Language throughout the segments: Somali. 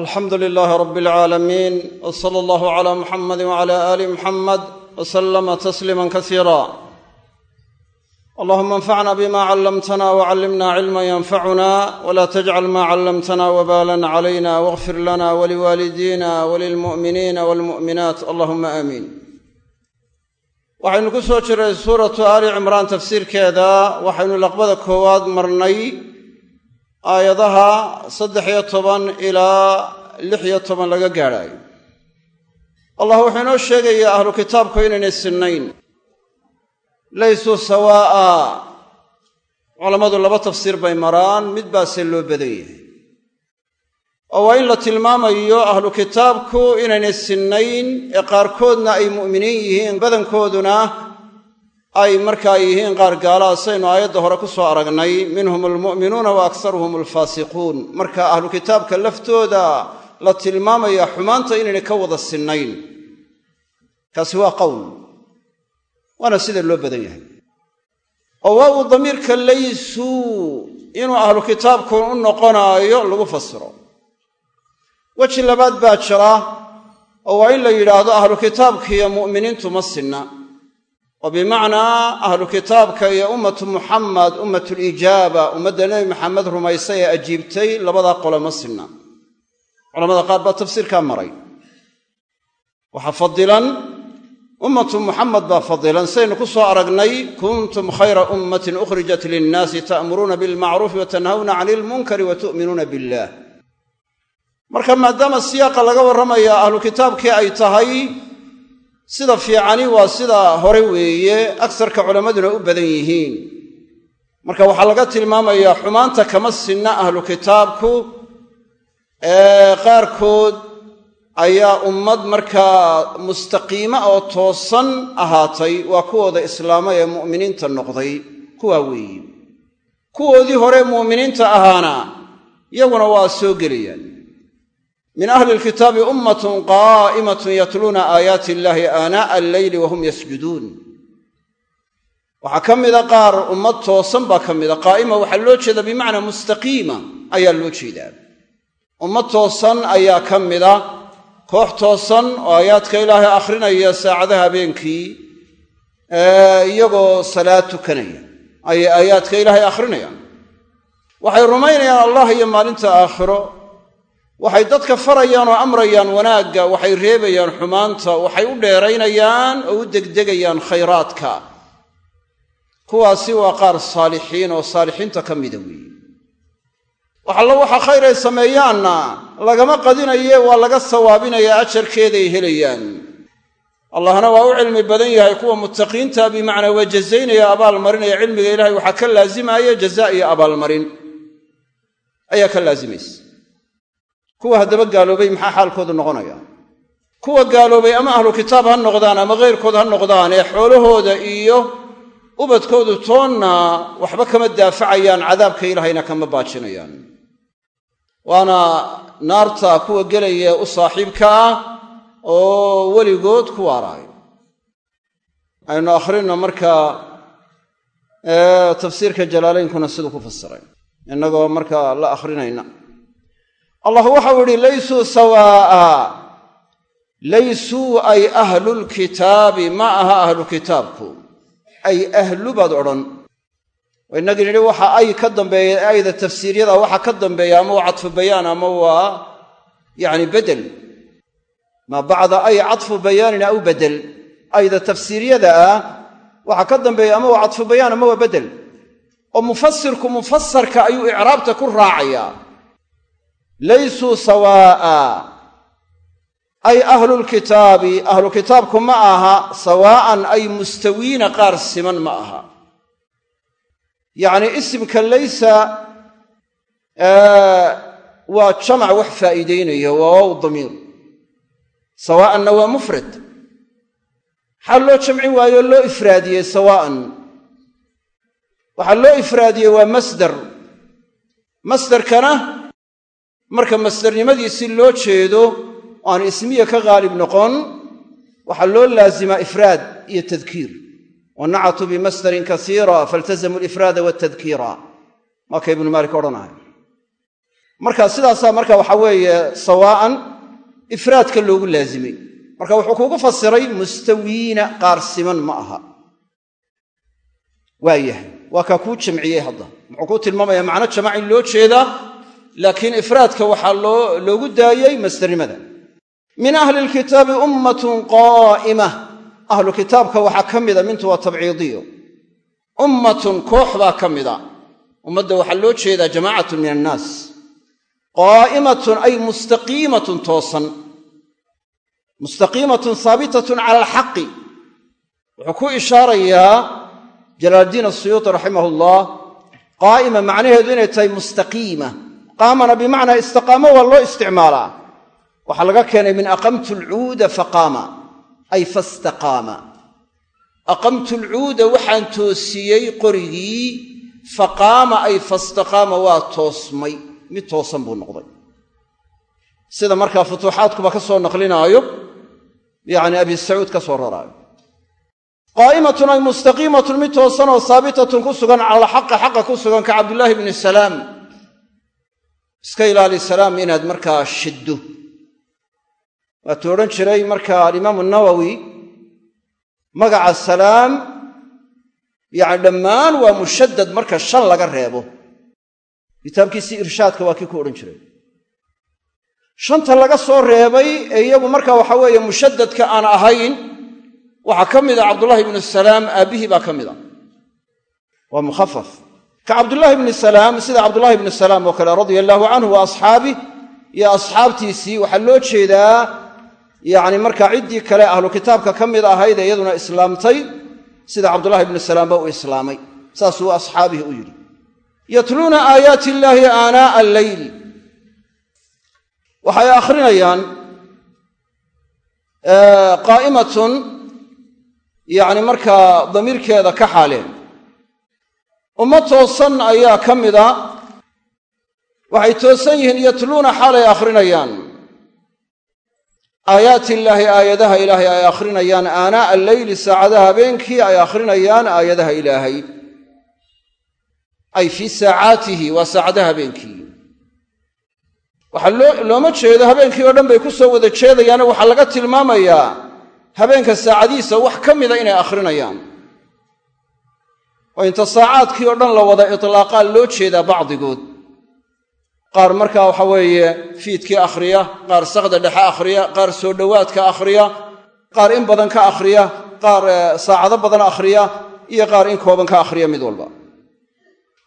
alxamdu lilaahi rab alcaalamiin w sala allahu cala muxamadi wcala aali muxamed w salama tasliima kasiira allahuma anfacna bima callamtana wcallimna cilma yanfacuna wla tajcal ma callamtana wbalan calayna wاغfir lana waliwaalidina walilmu'miniina walmu'minaat allahuma aamiin waxaynu ku soo jiray suuratu aali cimraan tafsiirkeeda waxaynu laqbada koowaad marnay aayadaha saddex iyo toban ilaa lix iyo toban laga gaadhaayo allah wuxuu inoo sheegayaa ahlu kitaabku inaynay sinnayn. Laysuu sawaa'a. Culammadu laba tafsiir bay maraan mid baase loo badan yahay. Oo waa in la tilmaamayo ahlu kitaabku inaynay sinnayn ee qaarkoodna ay mu'miniin yihiin badankooduna ay markaa yihiin qaar gaalaha saynu aayadda hore ku soo aragnay minhum almu'minuuna wa aksaruhum alfaasiquun. Marka ahlu kitaabka laftooda la tilmaamaya xumaanta inaynay ka wada sinnayn. Kaasi waa qowl. Waana sida loo badan yahay. Oo waa uu damiirka laysuu inuu ahlu kitaabku u noqonaayo lagu fasiro. Weji labaad baa jira oo waa in la yidhaahdo ahlu kitaabkiiyo mu'miniintu ma sinna oo bimacnaa ahlu kitaabka iyo ummatu muxamed ummatulijaaba ummadda nebi maxamed rumaysay ee ajiibtay labadaa qole ma sinna. Culamada qaar baa tafsiirkaa maray. Waxaa fadilan ummatu muxamed baa fadilan saynu ku soo aragnay kuntum khayra ummatin ukhrijat linnaasi ta'muruuna bilmacruufi wa tanhawna cani ilmunkari wa tu'minuuna billah. Marka maadaama siyaaqa laga warramaya ahlu kitaabkii ay tahay sida fiicani waa sida hore weeye agsarka culammaduna u badan yihiin. Marka waxaa laga tilmaamayaa xumaanta kama sinna ahlu kitaabku ee qaarkood ayaa ummad markaa mustaqiima oo toosan ahaatay waa kuwooda islaama ee mu'miniinta noqday kuwaa weeye. Kuwoodii hore mu'miniinta ahaana iyaguna waa soo gelayaan min ahli lkitaabi ummatun qaa'imatun yatluuna aayaati illahi aanaa'a alleyli wahum yasjuduun. Waxaa ka mida qaar ummad toosan baa ka mida. Qaa'ima waxaa loo jeedaa bimacnaa mustaqiima ayaa loo jeedaa. Ummad toosan ayaa ka mida. Koox toosan oo aayaadka ilaahay akhrinaya saacadaha habeenkii iyagoo salaad tukanaya ayay aayaadka ilaahay akhrinayaan. Waxay rumaynayaan allah iyo maalinta aakhiro waxay dadka farayaan oo amrayaan wanaagga waxay reebayaan xumaanta waxay u dheeraynayaan oo u degdegayaan khayraadka. Kuwaasi waa qaar saalixiin oo saalixiinta ka mida weeye wax allo waxa khayr ay sameeyaanna lagama qadinaye waa laga sawaabinayaa ajarkeeday helayaan. Allahna waa u cilmi badan yahay kuwa muttaqiinta bimacnaa waa jazaynaya abaalmarinaya cilmiga ilahay waxaa ka laazimaya jazaa iyo abaalmarin. Ayaa ka laazimaysa kuwa haddaba gaaloobay maxaa xaalkoodu noqonaya? kuwa gaaloobay ama ahlu kitaab ha noqdaan ama kayrkood ha noqdaan ee xoolahooda iyo ubadkoodu toonna waxba kama daafacayaan cadaabka ilaahayna kama baajinayaan. Waana naarta kuwa gelaya u saaxiibka ah oo weligood ku waaraayo aynu akhrinno markaa tafsiirka jalaalaynkuna siduu ku fasiray innagoo markaa la akhrinayna allah waxau idhi laysuu sawaa'a laysuu ay ahlulkitaabi ma aha ahlu kitaabku. Ay ahlu baad odhan. Inagii nidhi waxa ay ka dambeeya ayda tafsiiryada waxa ka dambeeya ama waa cadfu bayaan ama waa yacni bedel. Maa bacda ay cadfu bayaanin aw bedel. Ayda tafsiiryada ah waxa ka dambeeya ama waa cadfu bayaan ama waa bedel. Oo mufasirku mufasarka ayuu icraabta ku raacayaa laysuu sawaa'a. Ay ahlulkitaabi ahlu kitaabku ma aha sawaa'an ay mustawiina qaar siman ma aha. Yacnii isimka laysa waa jamac wax faa'iideynaya waa waaw damiir. Sawaa'anna waa mufrad. Maxaa loo jamcin waayo loo ifraadiyey sawaa'an. Waxaa loo ifraadiyey waa masdar. Masdarkana marka masdarnimadiisi loo jeedo aan ismiya ka haalib noqon waxaa loo laazimaa ifraad iyo tadkiir. Wanacatuu bimasdarin kasiira faltazamu alifraada waltadkiira waa ibnu maalik odhanahay marka sidaasaa marka waxaa weeye sawaa'an ifraadka loogu laazimay. Marka wuxuu kuugu fasiray mustawiina qaar siman ma aha. Waayahay waa kaa kuu jamciyey hadda. Muxuu kuu tilmaamaya macno jamac loo jeedaa laakiin ifraadka waxaa loogu daayey masdarnimada min ahli lkitaabi ummatun qaa'ima ahlu kitaabka waxaa ka mida mintu waa tabciidiyo. Ummatun koox baa ka mida. Ummadda waxaa loo jeedaa jamaacatun min annaas. Qaa'imatun ay mustaqiimatun toosan. Mustaqiimatun haabitatun cala alxaqi. Wuxuu ku ishaarayaa jalaaldiin asuyuuti raximah ullah qaa'ima macnaheedu inay tahay mustaqiima qaamana bimacnaa istiqaamo waa loo isticmaalaa. Waxaa laga keenay min aqamtu alcuuda faqaama ay fastaqaama. Aqamtu alcuuda waxaan toosiyey qorigii faqaama ay fastaqaama waa toosmay. Mid toosan buu noqday. Sida markaa futuuxaadkuba ka soo naqlinaayo yacni abi sacuud ka soo raraayo. Qaa'imatun ay mustaqiimatun mid toosanoo haabitatun ku sugan cala alxaqi xaqa ku sugan ka cabdillaahi bni salaam iska ilaali salaam inaad markaa shiddo. Waatuu odhan jiray marka alimaamu nawowi magaca salaam yacni dhammaan waa mushaddad marka shan laga reebo. Kitaabkiisii irshaadka waa kii ku odhan jiray. Shanta laga soo reebay ee iyagu marka waxa weeye mushaddadka aan ahayn waxaa ka mid a cabdullaahi ibnu salaam aabbihii baa ka mid a waa mukhafaf ka cabdullaahi ibni salaam sida cabdullahi ibni salaam oo kale radia allaahu canhu wa asxaabih iyo asxaabtiisii waxaa loo jeedaa yacni markaa ciddii kale ahlu kitaabka ka mid ahayd ee iyaduna islaamtay sida cabdullahi ibni salaamba u islaamay. Saasuu asxaabihi u yidhi. Yatluuna aayaati illaahi aanaa'a alleyl waxay akhrinayaan qaa'imatun yacni markaa damiirkeeda ka xaaleen umma toosan ayaa ka mida. Waxay toosan yihiin yatluuna xaalay akhrinayaan. Aayaati illaahi aayadaha ilaahay ay akhrinayaan. Aanaa'a alleyli saacadaha habeenkii ay akhrinayaan aayadaha ilaahay ay fii saacaatihi waa saacadaha habeenkii. Waxaa looma jeedo habeenkii oo dhan bay ku soo wada jeedayaane waxaa laga tilmaamayaa habeenka saacadihiisa wax ka mida inay akhrinayaan oo inta saacaadkii oo dhan la wada itlaaqaa loo jeedaa bacdigood. Qaar markaa waxa weeye fiidkii akhriya qaar sakda dhexe akhriya qaar soo dhowaadka akhriya qaar in badan ka akhriya qaar saacado badan akhriya iyo qaar in kooban ka akhriya mid walba.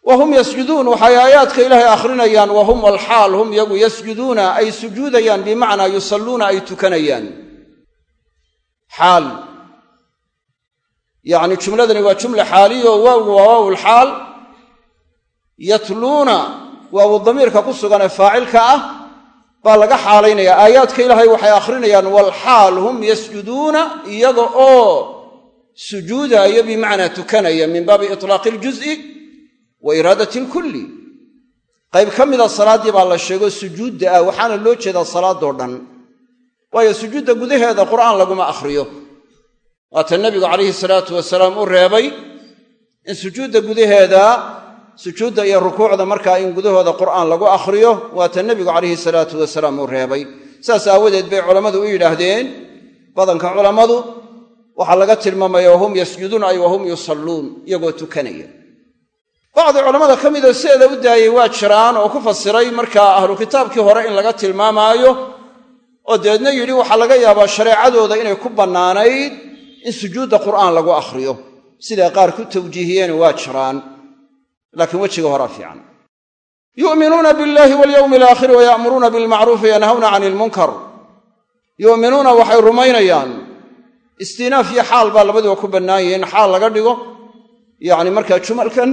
Wa hum yasjuduun waxay aayaadka ilaahay akhrinayaan wa hum alxaal hum yagu yasjuduuna ay sujuudayaan bimacnaa yusalluuna ay tukanayaan yacni jumladani waa jumla xaaliya oo waawgu waa waawulxaal yatluuna waawu damiirka ku sugan ee faacilka ah baa laga xaalaynaya aayaadka ilaahay waxay akhrinayaan walxaal hum yasjuduuna iyaga oo sujuudaayo bimacnaa tukanaya min baabi itlaaqi iljuz'i wa iraadati alkulli qayb ka mida salaaddii baa la sheego sujuudda ah waxaana loo jeedaa salaadoo dhan. Waayo sujuudda gudaheeda qur'aan laguma akhriyo waata nebigu calayhi salaatu wasalaam u reebay in sujuudda gudaheeda sujuudda iyo rukuucda markaa in gudahooda qur'aan lagu akhriyo waata nebigu calayhi salaatu wasalaam u reebay. Saas aawadeed bay culammadu u yidhaahdeen badanka culammadu waxaa laga tilmaamaya wahum yasjuduun ay wahum yusalluun iyagoo tukanaya. Bacdi culammada ka midoo sideeda u daayey waa jiraan oo ku fasiray markaa ahlu kitaabkii hore in laga tilmaamaayo oo dabeedna yidhi waxaa laga yaabaa shareecadooda inay ku bannaanayd in sujuudda qur'aan lagu akhriyo siday qaar ku tawjiihiyeen waa jiraan laakiin wejiga horaa fiican. Yu'minuuna biاllaahi walyowmi alaakhiri waya'muruuna bilmacruufi yanhawna cani ilmunkar yu'minuuna waxay rumaynayaan istinaaf iyo xaal baa labaduba ku bannaan yihiin xaal laga dhigo yacni markaa jumalkan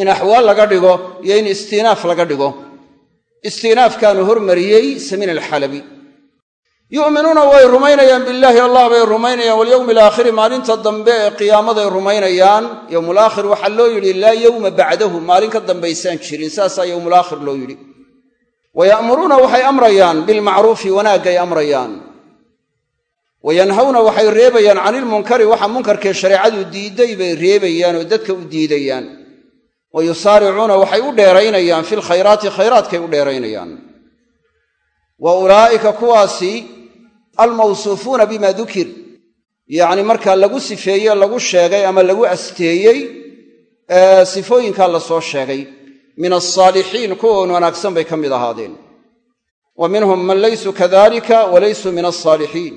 in axwaal laga dhigo iyo in istinaaf laga dhigo. Istinaafkaanu hormariyey samiin alxalabi yu'minuuna way rumaynayaan billaahi allah bay rumaynayaan walyowmi alaakhiri maalinta dambe ee qiyaamaday rumaynayaan. Yowmulaakhir waxaa loo yidhi laa yowma bacdahu. Maalin ka dambaysaan jirin saasaa yowmulaakhir loo yidhi. Waya'muruuna waxay amrayaan bilmacruufi wanaagay amrayaan. Wayanhawna waxay reebayaan cani ilmunkari waxa munkarkee shareecadu diidday bay reebayaan oo dadka u diidayaan. Wa yusaaricuuna waxay u dheeraynayaan fi lkhayraati khayraadkay u dheeraynayaan wa ulaa'ika kuwaasi almawsuufuuna bima dukir. Yacni markaa lagu sifeeye lagu sheegay ama lagu asteeyey sifooyinkaa la soo sheegay. Min alsaalixiin kuwa wanaagsan bay ka mid ahaadeen. Wa minhum man laysuu kadalika wa laysuu min alsaalixiin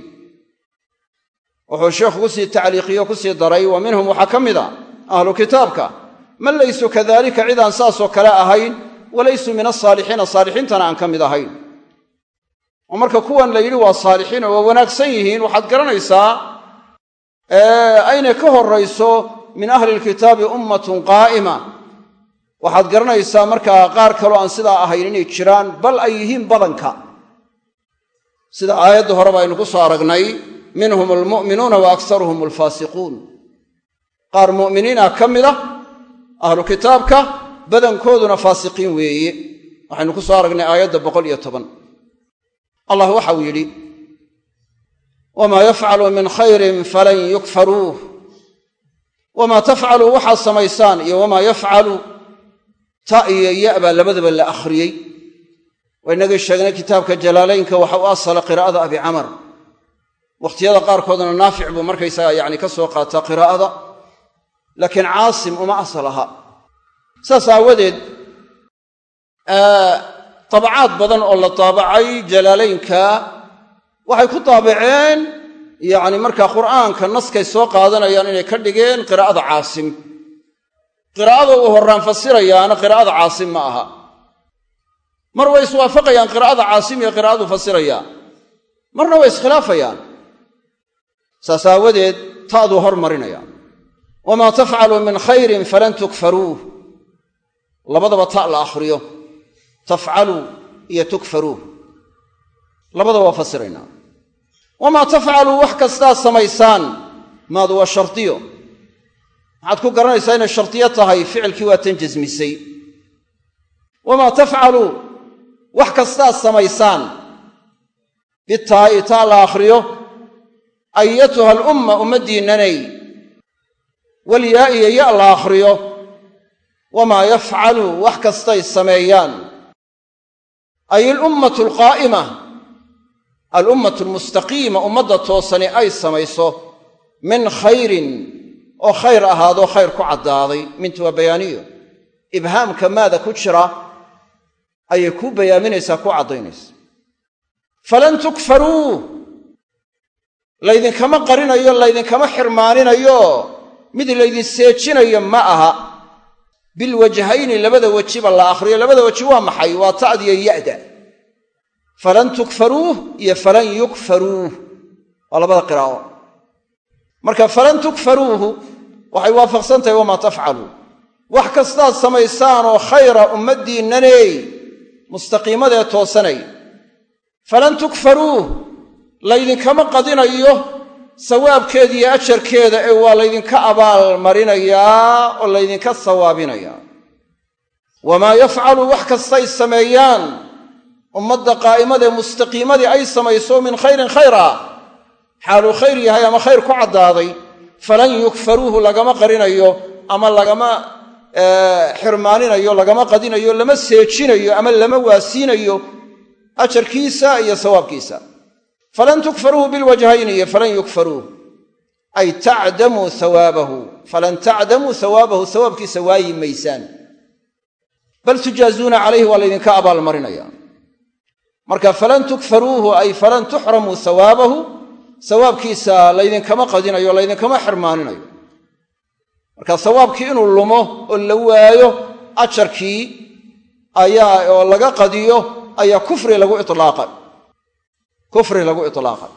wuxuu sheekhu ku sii tacliiqiyo ku sii daray wa minhum waxaa ka mid a ahlu kitaabka. Man laysuu kadalika cid aan saasoo kale ahayn. Walaysuu min asaalixiina saalixiintana aan ka mid ahayn marka kuwan la yidhi waa saalixiin oo waa wanaagsan yihiin waxaad garanaysaa aynay ka horrayso min ahli lkitaabi ummatun qaa'ima. Waxaad garanaysaa markaa qaar kaloo aan sidaa ahayn inay jiraan bal ay yihiin badanka. Sida aayadda horeba aynu ku soo aragnay minhum almu'minuuna wa aksaruhum alfaasiquun. Qaar mu'miniina ka mid ah ahlu kitaabka badankooduna faasiqiin weeye. Waxaynu ku soo aragnay aayadda boqol iyo toban allah waxau yidhi wamaa yafcalu min khayrin falan yukfaruuh. Wamaa tafcaluu waxaad samaysaan iyo wamaa yafcalu ta iyo ya baa labadaba la akhriyey. Waa inagii sheegnay kitaabka jalaalaynka waxa u asala qiraa'ada abi camar. Wakhtiyada qaarkoodna naafic buu markaysaga yacni ka soo qaataa qiraa'ada laakiin caasim uma asal aha saas aawadeed tabacaad badan oo la taabacay jalaalaynka waxay ku taabaceen yacni markaa qur'aanka naskay soo qaadanayaan inay ka dhigeen qiraa'ada caasim. Qiraa'ada uu horraan fasirayaana qiraa'ada caasim ma aha. Mar way iswaafaqayaan qiraa'ada caasim iyo qiraa'adu fasirayaa marna way iskhilaafayaan. Saas aawadeed taaduu hormarinaya wamaa tafcaluu min khayrin falan tukfaruuh. Labadaba ta la akhriyo tafcaluu iyo tukfaruuh labadaba waa fasiraynaa wamaa tafcaluu wax kastaad samaysaan maadu waa shardiyo maxaad ku garanaysaa inay shardiyo tahay ficilkii waa tan jasmisay wamaa tafcaluu wax kastaad samaysaan. Bitaa'i taa la akhriyo. Ayatuha alumma ummaddiinnanay walyaa iyo ya la akhriyo. Wamaa yafcalu wax kastay sameeyaan ay alummatu alqaa'ima alummatu almustaqiima ummadda toosani ay samayso min khayrin oo khayr ahaadoo khayr ku caddaaday. Mintu waa bayaaniyo. Ibhaamka maada ku jira ayay kuu bayaaminaysaa kuu caddaynaysa falan tukfaruu laydinkama qarinayo laydinkama xirmaaninayo mid laydin seejinayo ma aha bilwajhayni labada wejiba la akhriyo labada weji waa maxay waa ta'diyo ya'da falan tukfaruuh iyo falan yukfaruuh waa labada qiraa'o marka falan tukfaruuhu waxay waafaqsan tahay wamaa tafcaluu wax kastaad samaysaanoo khayra ummaddiinnaney mustaqiimadee toosanay falan tukfaruuh laydinkama qadinayo sawaabkeeda iyo ajarkeeda ee waa laydinka abaalmarinayaa oo laydinka sawaabinayaa wamaa yafcalu wax kastay sameeyaan ummadda qaa'imadaee mustaqiimadii ay samayso min khayrin khayra xaaluu khayr yahay ama khayr ku caddaaday falan yukfaruuhu lagama qarinayo ama lagama xirmaaninayo lagama qadinayo lama seejinayo ama lama waasiinayo ajarkiisa iyo sawaabkiisa falan tukfaruuhu bilwajhayni iyo falan yukfaruuh ay tacdamuu hawaabahu falan tacdamuu hawaabahu sawaabkiisa waayi maysaan bal tujaazuuna calayhi waa laydinka abaalmarinaya marka falan tukfaruuhu ay falan tuxramuu hawaabahu sawaabkiisa laydinkama qadinayo laydinkama xirmaaninayo marka sawaabkii inuu lumo oo la waayo ajarkii ayaa oo laga qadiyo ayaa kufri lagu ilaaqay kufri lagu itlaaqay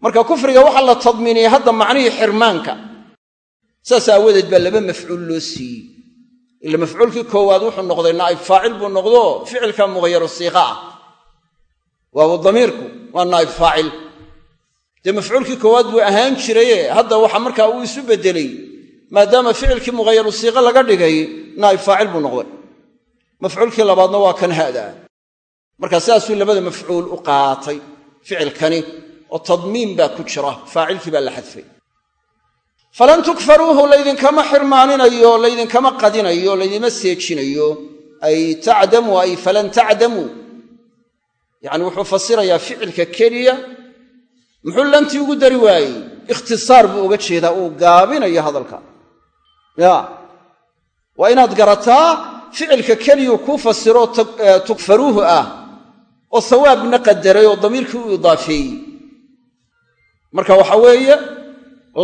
marka kufriga waxaa la tadmiiniyey hadda macnihii xirmaanka saas aawadeed baa laba mafcuul loo siiyey. Ila mafcuulkii koowaad wuxuu noqday naa'ib faacil buu noqdo ficilka mugayaru siiqa ah. Waawu damiirku waa naa'ib faacil. Dee mafcuulkii koowaad buu ahaan jiraye hadda waxa markaa uu isu beddelay maadaama ficilkii mughayaru siiqe laga dhigay naa'ib faacil buu noqday. Mafcuulkii labaadna waa kan haadaa marka sidaasuu labada mafcuul u qaatay ficilkani oo tadmiin baa ku jira faacilkii baa la xadfay. Falan tukfaruuhu laydinkama xirmaaninayo laydinkama qadinayo laydima seejinayo ay tacdamuu ay falan tacdamuu yacni wuxuu fasirayaa ficilka keliya muxuu lantii ugu dari waayey? Ikhtisaar buu uga jeedaa uu gaabinayo hadalka. Ya. Waa inaad garataa ficilka keliyuu kuu fasiro tukfaruuhu ah oo sawaabna qadaray oo damiirkii u idaafeeyey marka waxa weeye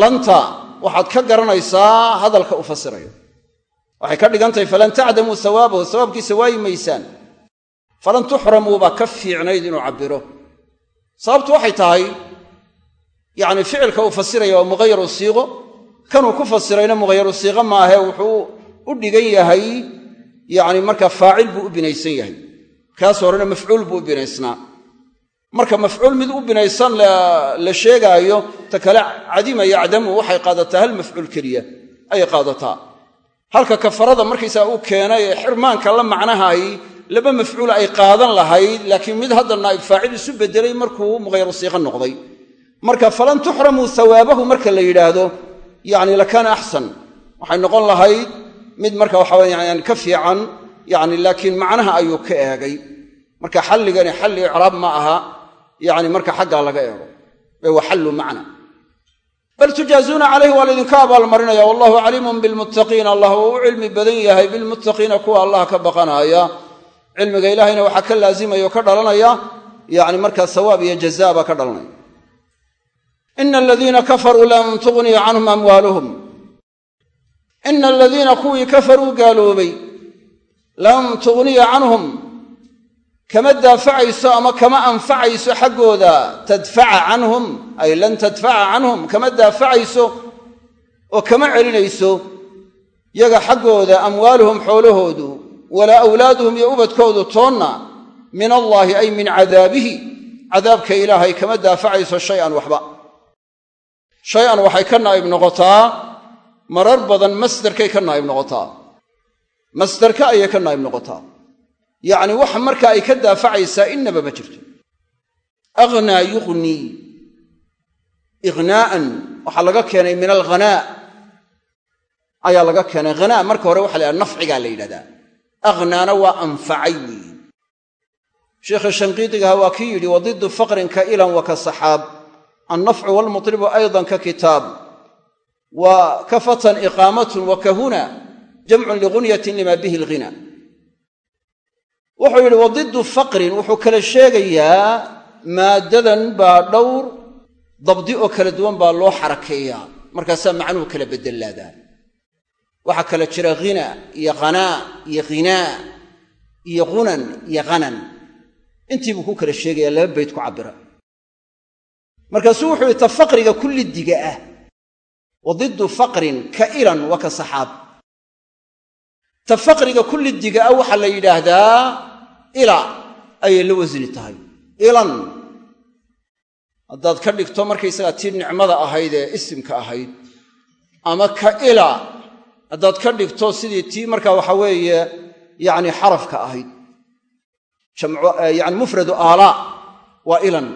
lanta waxaad ka garanaysaa hadalka u fasirayo. Waxay ka dhigan tahay falan tacdamuu sawaabahu sawaabkiisa waayi maysaan. Falan tuxramuu baa ka fiicnayd inuu cabbiro. Sababtu waxay tahay yacni ficilka uu fasiraya waa muqayaru siiqo. Kanuu ku fasirayna muqayaru siiqo maahe wuxuu u dhigan yahay yacni marka faacil buu u binaysan yahay kaas horena mafcuul buu u binaysnaa. Marka mafcuul mid u binaysan la sheegaayo ta kale cadima yacdamu waxay qaadataa hal mafcuul keliya ayay qaadataa. Halka kafarada markaysaa uu keenay ee xirmaanka la macnahay laba mafcuul ay qaadan lahayd laakiin mid hadda naa'ib faacil isu bedelay markuu mughayru siiqa noqday. Marka falan tuxramuu hawaabahu marka la yidhaahdo yacni lakaana axsan. Waxay noqon lahayd mid marka waxa weyaan ka fiican yani laakiin macnaha ayuu ka eegay. Marka xalligani xalli icraab ma aha. Yani marka xaggaa laga eego. Ee waa xallu macna. Bal tujaazuuna calayhi waa laydinka abaalmarinaya. Wallahu caliimun bilmuttaqiin allah uu u cilmi badan yahay. Bilmuttaqiina kuwa allah ka baqanaaya cilmiga ilaahayna waxaa ka laazimaya ka dhalanaya. Yani markaa sawaab iyo jazaa ka dhalanaya. Ina aladiina kafaruu lam tugniya canhum amwaaluhum. Ina aladiina kuwii kafaruu gaaloobay lam tugniya canhum kama daafacayso ama kama anfacayso xaggooda tadfaca canhum ay lan tadfaca canhum kama daafacayso oo kama celinayso yaga xaggooda amwaaluhum xoolahoodu walaa awlaaduhum iyo ubadkoodu toonna min allaahi ay min cadaabihi cadaabka ilaahay kama daafacayso shay-an waxba. Shay-an waxay ka naa'ib noqotaa marar badan masderkay ka naa'ib noqotaa masderka ayay ka naa'ib noqotaa. Yacni waxa marka ay ka daafacaysaa innaba ma jirto. Aghnaa yugnii ighnaa'an waxaa laga keenay min alghanaa ayaa laga keenay. Hanaa marka hore waxa la yhaha nafcigaa la yidhahdaa. Aghnaana waa anfacay weeye shanqiidigaha waa kii yidhi wadiddu faqrin ka ilan wa ka saxaab annafcu waalmutribu aydan ka kitaab. Wa ka fatan iqaamatun wa ka huna jamcun ligunyatin lima bihi alghina wuxuu yidhi wadiddu faqrin wuxuu kala sheegayaa maaddadan baa dhowr dabdi oo kala duwan baa loo xarakeeyaa. Markaasaa macnuhu kala bedelaadaa waxaa kala jira hina iyo hanaa iyo ghinaa iyo ghunan iyo hanan intii buu ku kala sheegayaa laba bayd ku cabbira. Markaasuu wuxuu yidhi ta faqriga kullidiga ah. Wadiddu faqrin ka ilan wa ka saxaab ta faqriga kullidiga ah waxaa la yidhaahdaa ila ayay la wasni tahay. Ilan. Haddaad ka dhigto markaysagaa tii nicmada ahayd ee isimka ahayd ama ka ila haddaad ka dhigto sidii tii markaa waxa weeye yacni xarafka ahayd. Yani mufradu aalaa waa ilan.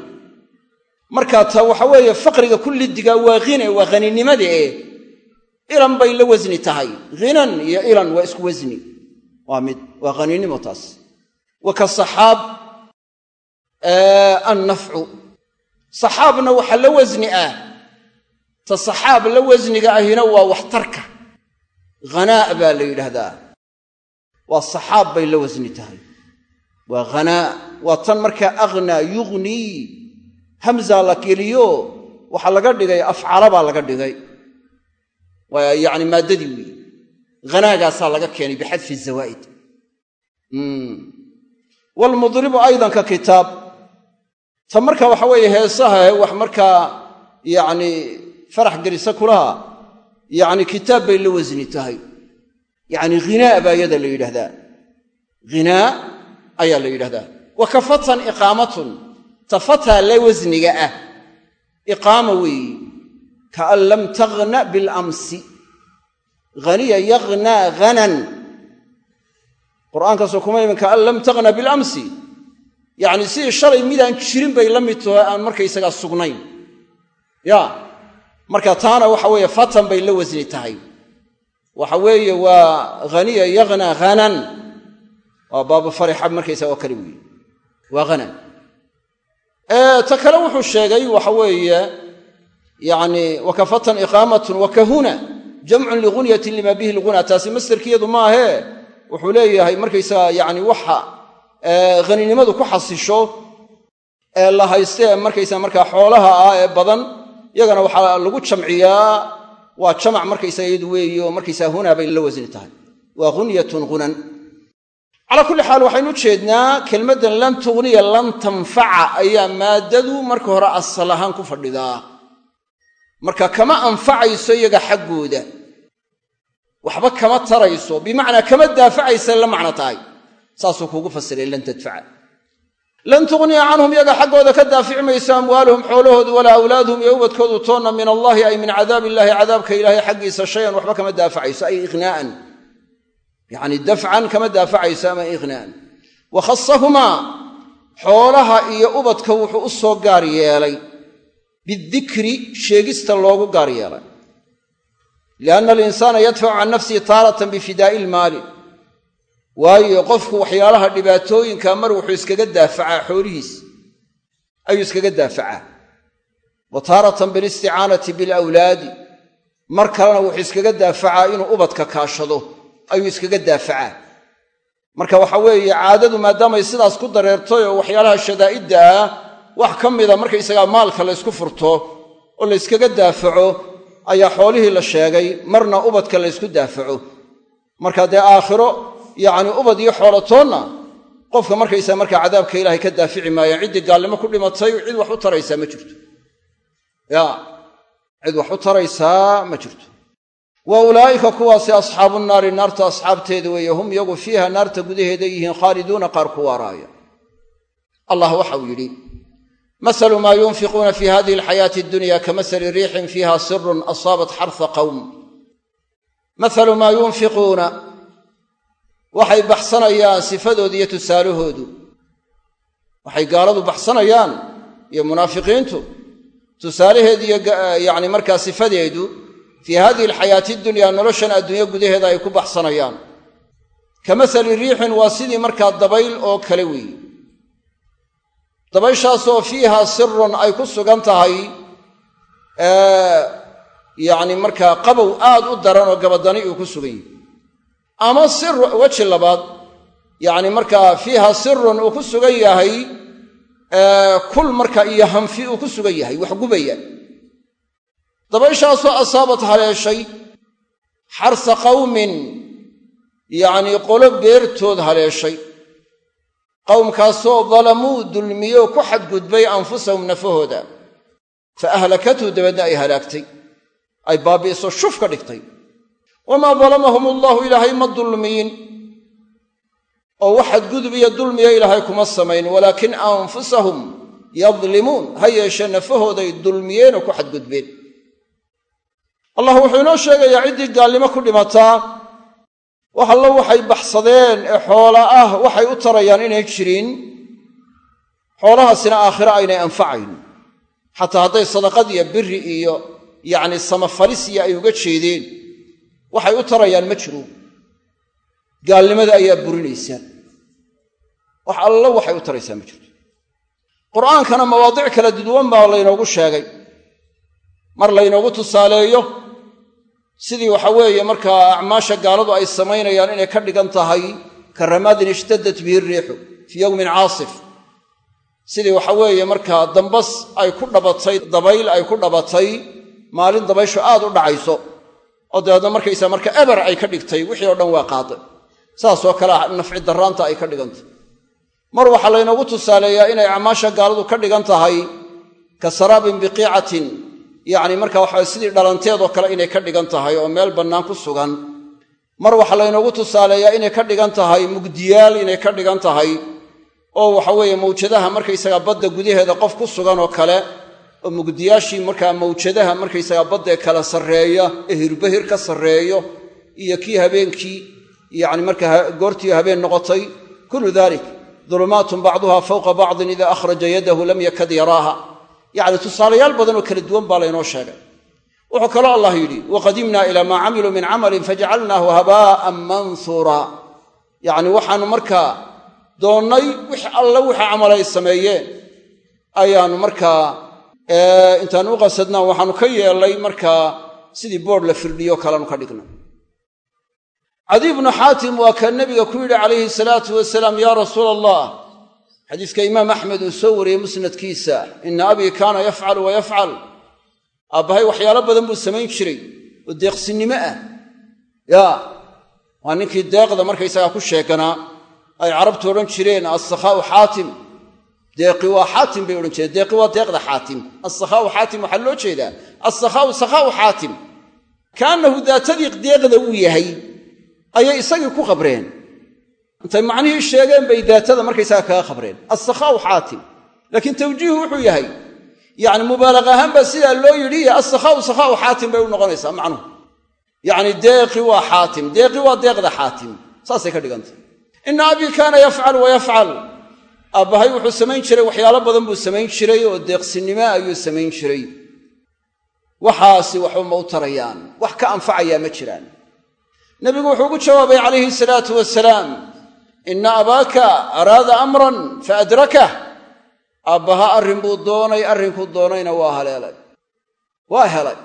Markaa ta waxa weeye faqriga kullidiga waa hine waa haninimada eh ilan bay la wasni tahay. Hinan iyo ilan waa isku wasni waa mid waa haninimo taas. Wa ka saxaab annafcu saxaabna waxa la wasni ah. Ta saxaab la wasniga ahina waa waxtarka. Hanaa baa la yidhaahdaa. Waa saxaab bay la wasni tahay. Waa hanaa waa tan markaa aghnaa yugnii hamzaa la geliyo waxaa laga dhigay afcala baa laga dhigay waa yacni maaddadii weeye hanaagaasaa laga keenay bixadfi zawaa'id. Waalmudribu aydan ka kitaab. Ta marka waxa weeye heesaha wax markaa yacni farax gelisa kulaha yacni kitaab bay la wasni tahay. Yacni ghinaa baa iyada la yidhahdaa. Ghinaa ayaa la yidhahdaa. Wa ka fatan iqaamatun. Ta fataa la wasniga ah. Iqaama weeyi kaan lam taghna bilamsi haniya yaghnaa hanan qur'aankaasoo kuma imin kaan lam taghna bilamsi yacni sidii shalay midaan jirin bay la mid taho aan markaysagaa sugnayn. Ya marka taana waxa weeye fatan bay la wasni tahay. Waxa weeye waa haniya yaghnaa hanan waa baabu farixa markaysa oo kale weeye. Waa wuxuu sheegay waxa yani wakafatan iqaamatun wakahuna jamcun ligunyatin lima bihi lguna taasi masderkiyadu maahee wuxuu leeyahay markaysaga yani waxa haninimadu ku xasisho ee la haystee markaysaa markaa xoolaha ah ee badan yagana waxaa lagu jamciyaa waa jamac markaysaga iyadu weeyi oo markaysaa hunaa bay la wasni tahay. Waa hunyatun hunan calaa kulli xaal waxaynu ujeednaa kelmaddan lan tughniya lan tanfaca ayaa maaddadu marka hore asal ahaan marka kama anfacayso iyaga xaggooda. Waxba kama tarayso. Bimacnaa kama daafacaysa la macno tahay. Saasuu kuugu fasiray lan tadfaca. Lan tughniya canhum iyaga xaggooda ka daafici mayso amwaaluhum xoolahoodu walaa awlaaduhum iyo ubadkoodu toonna min allaahi ay min cadaab illaahi cadaabka ilaahay xaggiisa shayan waxba kama daafacayso ay iqnaa'an yacni dafcan kama daafacayso ama iqnaa'an wa khasahumaa xoolaha iyo ubadka wuxuu u soo gaar yeelay bidikri sheegista loogu gaar yeelay lianna alinsaana yadfacu can nafsihi taaratan bifidaa'i ilmaali waayo qofku waxyaalaha dhibaatooyinka mar wuxuu iskaga daafacaa xoolihiis ayuu iskaga daafacaa wa taaratan bilisticaanati bilawlaadi mar kalena wuxuu iskaga daafacaa inuu ubadka kaashado ayuu iskaga daafacaa marka waxa weeye caadadu maadaamay sidaas ku dareertay oo waxyaalaha shadaa'idda ah wax ka mida markaysagaa maalka la ysku furto oo la yskaga daafaco ayaa xoolihii la sheegay marna ubadka la ysku daafaco. Marka dee aakhiro yacni ubad iyo xoolatoonna qofka markaysaa markaa cadaabka ilaahay ka daafici maayaan ciddii gaalnimo ku dhimatay cid wax u taraysaa ma jirto. Ya cid wax u taraysaa ma jirto. Wa ulaa'ika kuwaasi asxaabu naari naarta asxaabteeda weeye hum iyagu fiiha naarta gudaheeda yihiin khaaliduuna qaar ku waaraaya. Allah waxau yidhi masalu maa yunfiquuna fi hadihi alxayaati addunya kamasali riixin fiiha sirun asaabat xarha qowm masalu maa yunfiquuna waxay baxsanayaan sifadoodu iyo tusaalahoodu waxay gaaladu baxsanayaan iyo munaafiqiintu tusaalaheedu iyo yacni markaa sifadeedu fii hadihi alxayaati dunyaa noloshan adduunyo gudaheeda ay ku baxsanayaan ka masali riixin waa sidii markaa dabayl oo kale weeye dabayshaasoo fiiha sirun ay ku sugan tahay yacni markaa qabow aad u daran oo gabadani uu ku sugan yahi ama sir weji labaad yacni markaa fiiha sirun uu ku sugan yahay kul marka iyo hanfi uu ku sugan yahay wax gubaya dabayshaasoo asaabat haleeshay xarsa qawmin yacnii qolo beertood haleeshay qowmkaasoo dalamuu dulmiyoo ku xadgudbay anfusahum nafahooda. Fa ahlakathu dabeedna ay halaagtay. Ay baabi'iso shuf ka dhigtay. Wamaa dalamahum allaahu ilaahay ma dulmiyin. Oo wax xadgudub iyo dulmiya ilaahay kuma samayn walaakin anfusahum yadlimuun. Ha yeeshee nafahooday dulmiyeenoo ku xadgudbeen. Allah wuxuu inoo sheegayaa ciddii gaalnimo ku dhimataa wax allo waxay baxsadeen ee xoola ah waxay u tarayaan inay jirin. Xoolahaasina aakhiro aynay anfacayn xataa hadday sadaqad iyo biri iyo yacni samafarisiya ay uga jeedeen waxay u tarayaan ma jiro gaalnimada ayaa burinaysaa wax allo waxay u taraysaa ma jirto qur'aankana mawaadic kala duduwan baa laynoogu sheegay. Mar laynoogu tusaaleeyo sidii waxa weeye markaa acmaasha gaaladu ay samaynayaan inay ka dhigan tahay ka ramaadin ishtaddat bihi riixu fii yowmin caasif. Sidii waxa weeye markaa dambas ay ku dhabatay dabayl ay ku dhabatay maalin dabayshu aad u dhacayso. Oo dabeedna markaysaa marka eber ay ka dhigtay wixii oo dhan waa qaaday saasoo kale nafci darraanta ay ka dhigantay. Mar waxaa laynoogu tusaaleeyaa inay acmaasha gaaladu ka dhigan tahay ka saraabin biqiicatin yacni marka waxa sidii dhalanteedoo kale inay ka dhigan tahay oo meel bannaan ku sugan mar waxaa laynoogu tusaaleeyaa inay ka dhigan tahay mugdiyaal inay ka dhigan tahay oo waxaweeye mawjadaha markaysaga badda gudaheeda qof ku sugan oo kale oo mugdiyaashii markaa mawjadaha markaysaga baddae kala sarreeya ee hirbahir ka sarreeyo iyo kii habeenkii yacni markaa goortii habeen noqotay kullu dalik dulumaatun bacduha fawqa bacdin ida akhraja yadahu lam yakad yaraaha yacni tusaalayaal badan oo kala duwan baa laynoo sheegay. Wuxuu kaloo allah yidhi waqadimna ilaa maa camiluu min camalin fajacalnaahu habaa'an manhuura yacni waxaanu markaa doonnay wix alle wixii camal ay sameeyeen. Ayaannu markaa intaanu u qasadnaa waxaanu ka yeellay markaa sidii boodh la firdhiyo kalenu ka dhignay. Cadiy bnu xaatim waa kaa nebiga ku yidhi calayhi salaatu wasalaam yaa rasuula allah xadiiska imaam axmed uu soo wariyey musnadkiisa ina abii kaana yafcalu wa yafcal. Aabbahay waxyaalo badan buu samayn jiray oo deeqsinnimo ah. Yaa waa ninkii deeqda markaysagaa ku sheeganaa ay carabtu odhan jireen assakhaa'u xaatim. Deeqi waa xaatim bay odhan jireen. Deeqi waa deeqda xaatim. Assakhaa'u xaatim waxaa loo jeedaa. Assakhaa'u sakhaa'u xaatim. Kaannahu daatadii deeqda uu yahay ayay isagii ku qabreen intay macnihii sheegeen bay daatada markaysaga kaga qabreen assakhaa'u xaatim. Laakiin tawjiihu wuxuu yahay yacni mubaalaq ahaan baa sidaa loo yidhi iyo assakhaa'u sakhaa'u xaatim bay u noqonaysaa macnuhu. Yacni deeqi waa xaatim deeqi waa deeqda xaatim. Saasay ka dhigantay. Ina abii kaana yafcal wa yafcal. Aabbahay wuxuu samayn jiray waxyaalo badan buu samayn jiray oo deeqsinimo ayuu samayn jiray. Waxaasi waxba ma u tarayaan wax ka anfacayaa ma jiraan. Nebigu wuxuu ugu jawaabay calayhi salaatu wasalaam ina abaaka araada amran fa adrakah aabbaha arrin buu doonay arrinkuu doonayna waa haleelay. Waa helay.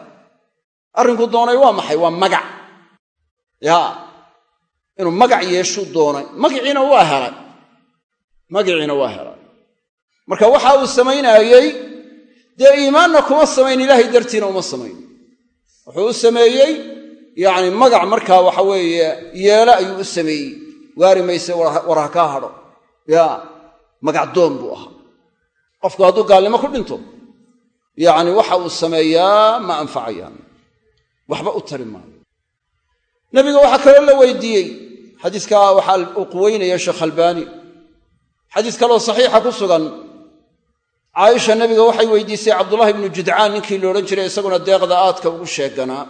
Arrinkuu doonay waa maxay? Waa magac. Yaa inuu magac yeeshuu doonay. Magiciina waa helay. Magiciina waa helay. Marka waxa uu samaynaayey dee iimaanna kuma samayn ilaahay dartiina uma samayn. Wuxuu u sameeyey yacni magac markaa waxa weeye yeelo ayuu u sameeyey waari mayse war ha kaa hadho. Yaa magacdoon buu ahaa. Qofku hadduu gaalnimo ku dhinto yacni waxa uu sameeyaa ma anfacayaan. Waxba u tari maayo. Nebiga waxaa kaloo la weydiiyey xadiiskaa waxaa uu quweynaya sheekh albaani. Xadiis kaloo saxiixa ku sugan caaisha nebiga waxay weydiisay cabdullahi ibnu judcaan ninkii la odhan jiray isaguna deeqda aadka ugu sheeganaa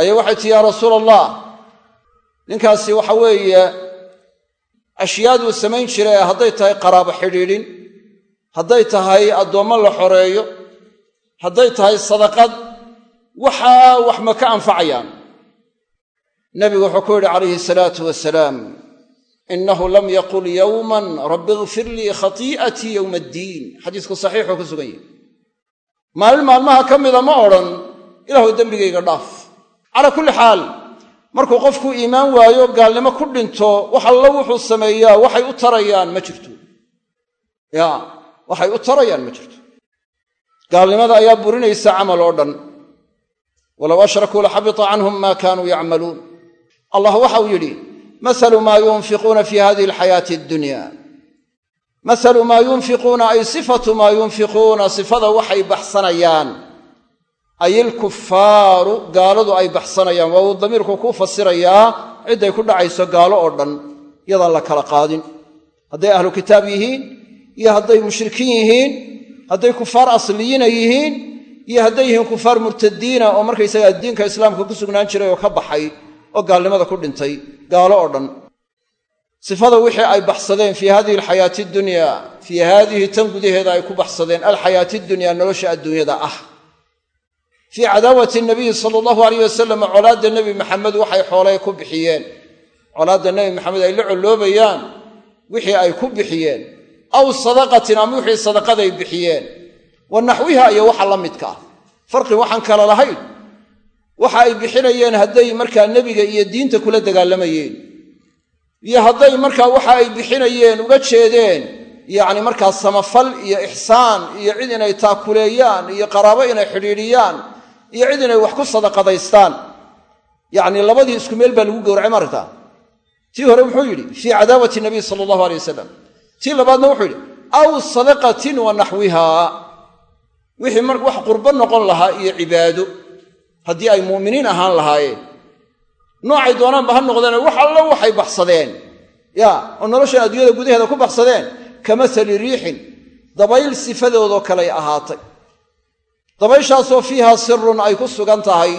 ayaa waxay tii yaa rasuul allah ninkaasi waxa weeye ashyaaduu samayn jiray hadday tahay qaraabo xidhiidhin hadday tahay addoommo la xoreeyo hadday tahay sadaqad waxaa wax ma ka anfacayaan. Nebigu wuxuu ku yidhi calayhi salaatu wasalaam inahu lam yaqul yowman rabbi ikfir lii khatii'atii yowma addiin xadiisku saxiixuu ku sugan yahi maalin maalmaha ka mida ma odhan ilaahu dembigayga dhaaf. Calaa kulli xaal markuu qofku iimaan waayo gaalnimo ku dhinto wax allo wuxuu sameeyaa waxay u tarayaan ma jirto. Ya waxay u tarayaan ma jirto. Gaalnimada ayaa burinaysa camal oo dhan. Walow ashrakuu laxabita canhum maa kaanuu yacmaluun. Allah waxau yidhi masalu maa yunfiquuna fi hadihi alxayaati addunya. Masalu maa yunfiquuna ay sifatu maa yunfiquuna sifada waxay baxsanayaan ay ilkufaaru gaaladu ay baxsanayaan. Waa uu damiirku kuu fasirayaa cidday ku dhacayso gaalo oo dhan yadaan la kala qaadin. Hadday ahlu kitaab yihiin iyo hadday mushrikiin yihiin hadday kufaar asliyiina yihiin iyo hadday yihiin kufaar murtadiina oo markaysagaa diinka islaamka ku sugnaan jiray oo ka baxay oo gaalnimada ku dhintay gaalo oo dhan. Sifada wixii ay baxsadeen fii hadihi alxayaati addunya fii haadihi tan gudaheeda ay ku baxsadeen alxayaati dunyaa nolosha adduunyada ah fii cadaawati nabiyi sala allahu alayh wasalam colaadda nebi maxamed waxay xoolay ku bixiyeen. Colaadda nebi maxamed ay la colloobayaan wixii ay ku bixiyeen. Aw sadaqatin ama wixii sadaqaday bixiyeen. Wa naxwiha iyo waxa la midka ah. Farqi waxaan kala lahayn. Waxa ay bixinayeen hadday markaa nebiga iyo diinta kula dagaalamayeen. Iyo hadday markaa waxa ay bixinayeen uga jeedeen. Yacni markaa samafal iyo ixsaan iyo cid inay taakuleeyaan iyo qaraabo inay xidhiidhiyaan iyo cid inay wax ku sadaqadaystaan. Yacni labadii isku meel baa lagu gowracay maaragtaa tii hore wuxuu yidhi fii cadaawati nabiy sala allahu alay wasalam tii labaadna wuxuu yidhi aw sadaqatin wa naxwihaa wixii mar wax qurbo noqon lahaa iyo cibaado haddii ay mu'miniin ahaan lahaayeen. Noocay doonaanba ha noqdeene wax allo waxay baxsadeen. Ya oo noloshan adduunyada gudaheeda ku baxsadeen. Ka masali riixin dabayl sifadoodoo kaley ahaatay dabayshaasoo fiiha sirun ay ku sugan tahay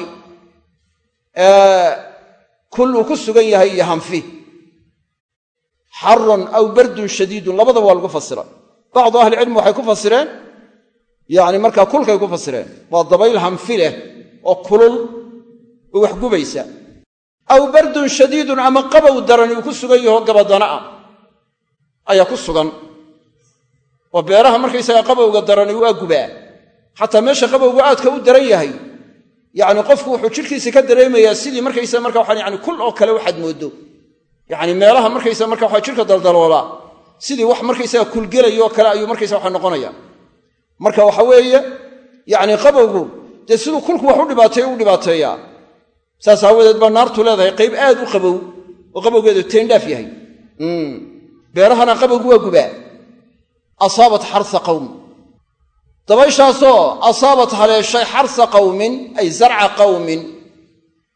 kul uu ku sugan yahay iyo hanfi. Xarun aw bardun shadiidun labadaba waa lagu fasira bacdu ahlicilmi waxay ku fasireen yacni markaa kulkay ku fasireen. Waa dabayl hanfi leh oo kulul oo wax gubaysa. Aw bardun shadiidun ama qabow daran uu ku sugan yaho gabadana ah ayaa ku sugan. Oo beeraha markaysaga qabowga darani waa gubaa xataa meesha qabowgu aadka u daran yahay. Yacni qofku wuxuu jidhkiisa ka dareemayaa sidii markaysa marka waxaan yani kul oo kale waxaad mooddo yacni meelaha markaysa marka waxa jidhka daldaloolaa sidii wax markaysaga kulgelayoo kale ayuu markaysa waxa noqonaya. Marka waxa weeye yacni qabowgu dee siduu kulku wax u dhibaateeyo u dhibaateeyaa. Saas aawadeed baa naartu leedahay qayb aad u qabow oo qabowgeedu teendhaaf yahay. Beerahana qabowgu waa gubaa. Asaabat xarsa qawm dabayshaasoo asaabat haleeshay xarsa qawmin ay zarca qawmin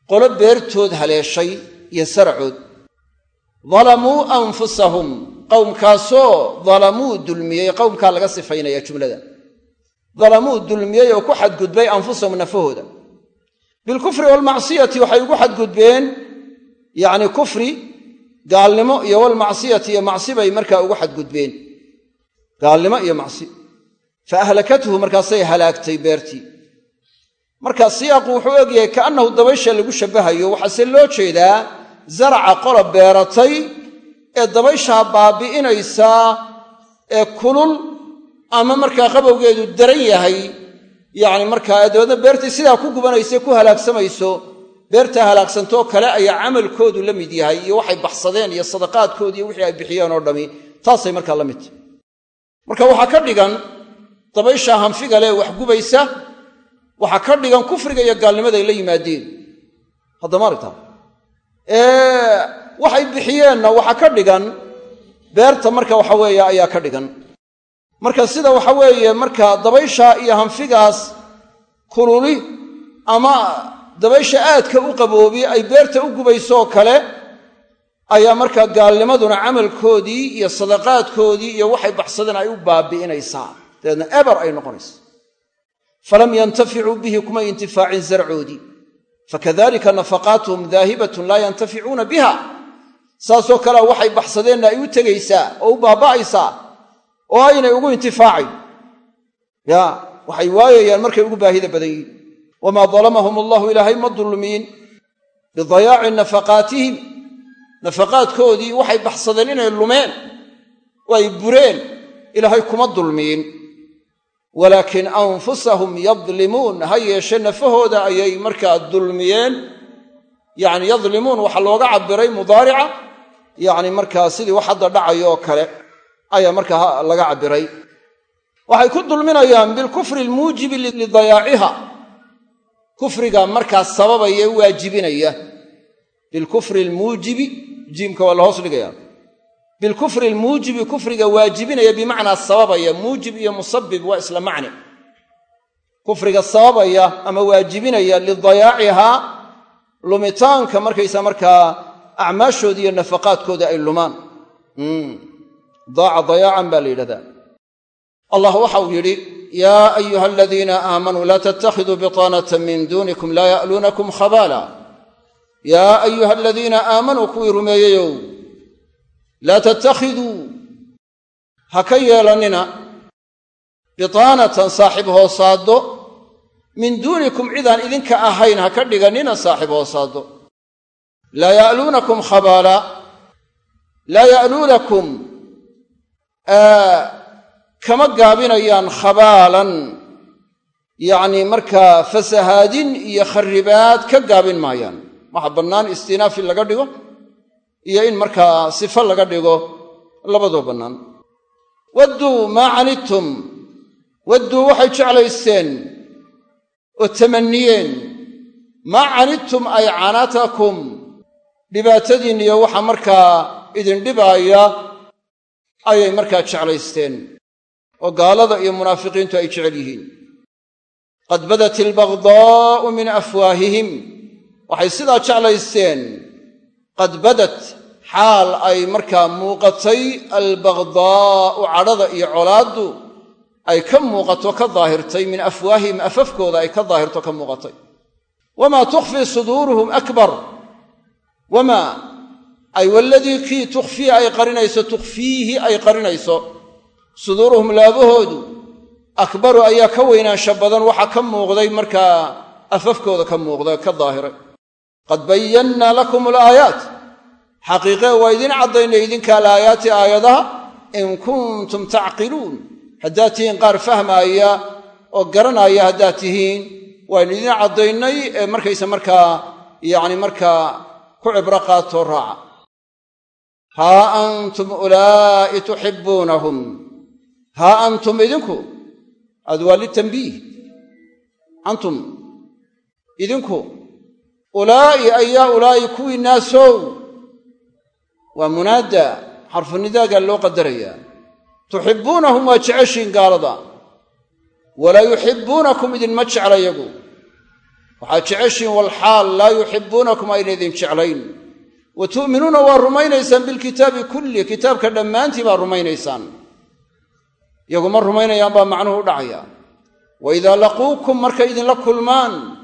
qolo beertood haleeshay iyo saracood. Dalamuu anfusahum qowmkaasoo dalamuu dulmiyey qowmkaa laga sifaynaya jumlada. Dalamuu dulmiyey oo ku xadgudbay anfusahum nafahooda. Bilkufri waalmacsiyati waxay ugu xadgudbeen yacni kufri gaalnimo iyo walmacsiyati iyo macsi bay markaa ugu xadgudbeen. Gaalnimo iyo macsi fa ahlakathu markaasay halaagtay beertii. Marka siyaaqu wuxuu egyahay kaannahu dabaysha lagu shabbahayo waxaase loo jeedaa zaraca qola beeratay ee dabayshaa baabi'inaysaa ee kulul ama markaa qabowgeedu daran yahay. Yacni markaa dabeedna beertii sidaa ku gubanaysa ku halaagsamayso beertaa halaagsantoo kale ayaa camalkoodu la mid yahay iyo waxay baxsadeen iyo sadaqaadkoodi iyo wixii ay bixiyeen oo dhammi taasay markaa la mid marka waxaa ka dhigan dabayshaa hanfiga leh wax gubaysa waxaa ka dhigan kufriga iyo gaalnimaday la yimaadeen. Haddama aragtaa waxay bixiyeenna waxaa ka dhigan beerta marka waxa weeye ayaa ka dhigan. Marka sida waxa weeye marka dabaysha iyo hanfigaas kululi ama dabaysha aadka u qaboobi ay beerta u gubaysooo kale ayaa markaa gaalnimaduna camalkoodii iyo sadaqaadkoodii iyo waxay baxsadeen ay u baabi'inaysaa dabeedna eber ay noqonaysa. Falam yantaficuu bihi kumay intifaacin zarcoodii fakadalika nafaqaatuhum daahibatun laa yantaficuuna biha. Saasoo kalea waxay baxsadeenna ay u tegaysaa oo u baaba'aysaa oo aynay ugu intifaacayn ya waxay waayayaan markay ugu baahida badan yihiin wamaa dalamahum allahu ilaahay ma dulmiin. Bidayaaci nafaqaatihim. Nafaqaadkoodii waxay baxsadeen inay lumeen oo ay bureen. Ilaahay kuma dulmiin walaakin anfusahum yadlimuun ha yeeshe nafahooda ayay markaa dulmiyeen. Yacni yadlimuun waxaa looga cabiray mudaarica yacni markaa sidii wax hadda dhacayo oo kale ayaa markaa laga cabbiray. Waxay ku dulminayaan bilkufri almuujibi lidayaaciha kufriga markaa sababaya waajibinaya. Bilkufri almuujibi jiimka waa la hoos dhigaya bilkufri almuujibi kufriga waajibinaya bimacnaa sababaya. Muujib iyo musabib waa isla macne kufriga sababaya ama waajibinaya lidayaacihaa lumitaanka markaysa markaa acmaashooda iyo nafaqaadkooda ay lumaan. Daaca dayaacan baa la yidhahdaa. Allah waxa uu yidhi yaa ayuha aladiina aamanuu laa tattakhiduu bitaanata min duunikum laa ya'luunakum khabaala. Yaa ayuha aladiina aamanuu kuwii rumeeyeyow laa tattakhiduu ha ka yeelannina bitaanatan saaxiib hoosaaddo min duunikum cidaan idinka ahayn ha ka dhigannina saaxiib hoosaaddo. Laa ya'luunakum khabaala laa ya'luunakum kama gaabinayaan khabaalan. Yacnii markaa fasahaadin iyo kharribaad ka gaabin maayaan. Waxa bannaan istinaaf in laga dhigo iyo in markaa sifo laga dhigo labadoo bannaan. Wadduu maa canidtum wadduu waxay jeclaysteen oo tamanniyeen. Maa canidtum ay canatakum dhibaatadiin iyo waxa markaa idin dhibaaya ayay markaa jeclaysteen oo gaalada iyo munaafiqiintu ay jecel yihiin. Qad badat albagdaa'u min afwaahihim. Waxay sidaa jeclaysteen qad badat xaal ay markaa muuqatay albagdaa'u cadhada iyo colaaddu ay ka muuqato ka daahirtay min afwaahihim afafkooda ay ka daahirto ka muuqatay. Wamaa tukhfii suduuruhum akbar. Wamaa ay waladii kii tukhfii ay qarinayso tukhfiihi ay qarinayso suduuruhum laabahoodu akbaru ayaa ka weynaansha badan waxa ka muuqday markaa afafkooda ka muuqda ka daahiray qad bayannaa lakum alaayaat xaqiiqee waa idin caddaynay idinka alaayaati aayadaha in kuntum tacqiluun. Haddaad tihiin qaar fahmaaya oo garanaya haddaad tihiin waaynu idin caddaynay ee markaysa markaa yacni markaa ku cibro qaatoo raaca haa antum ulaa'i tuxibbuunahum. Haa antum idinku aad waa litambiih antum idinku ulaa'i ayaa ulaa'i kuwii naasow. Waa munaada xarfunidaagaa loo qadarayaa tuxibbuunahum waa jeceshiin gaalada. Walaa yuxibbuunakum idinma jecla yagu waxaad jeceshiin walxaal laa yuxibbuunakum ayna idin jeclayn. Wa tu'minuuna waa rumaynaysaan bilkitaabi kulli kitaabka dhammaantii baa rumaynaysaan. Iyagu ma rumaynayaan baa macnuhu u dhacaya. Wa idaa laquukum markay idinla kulmaan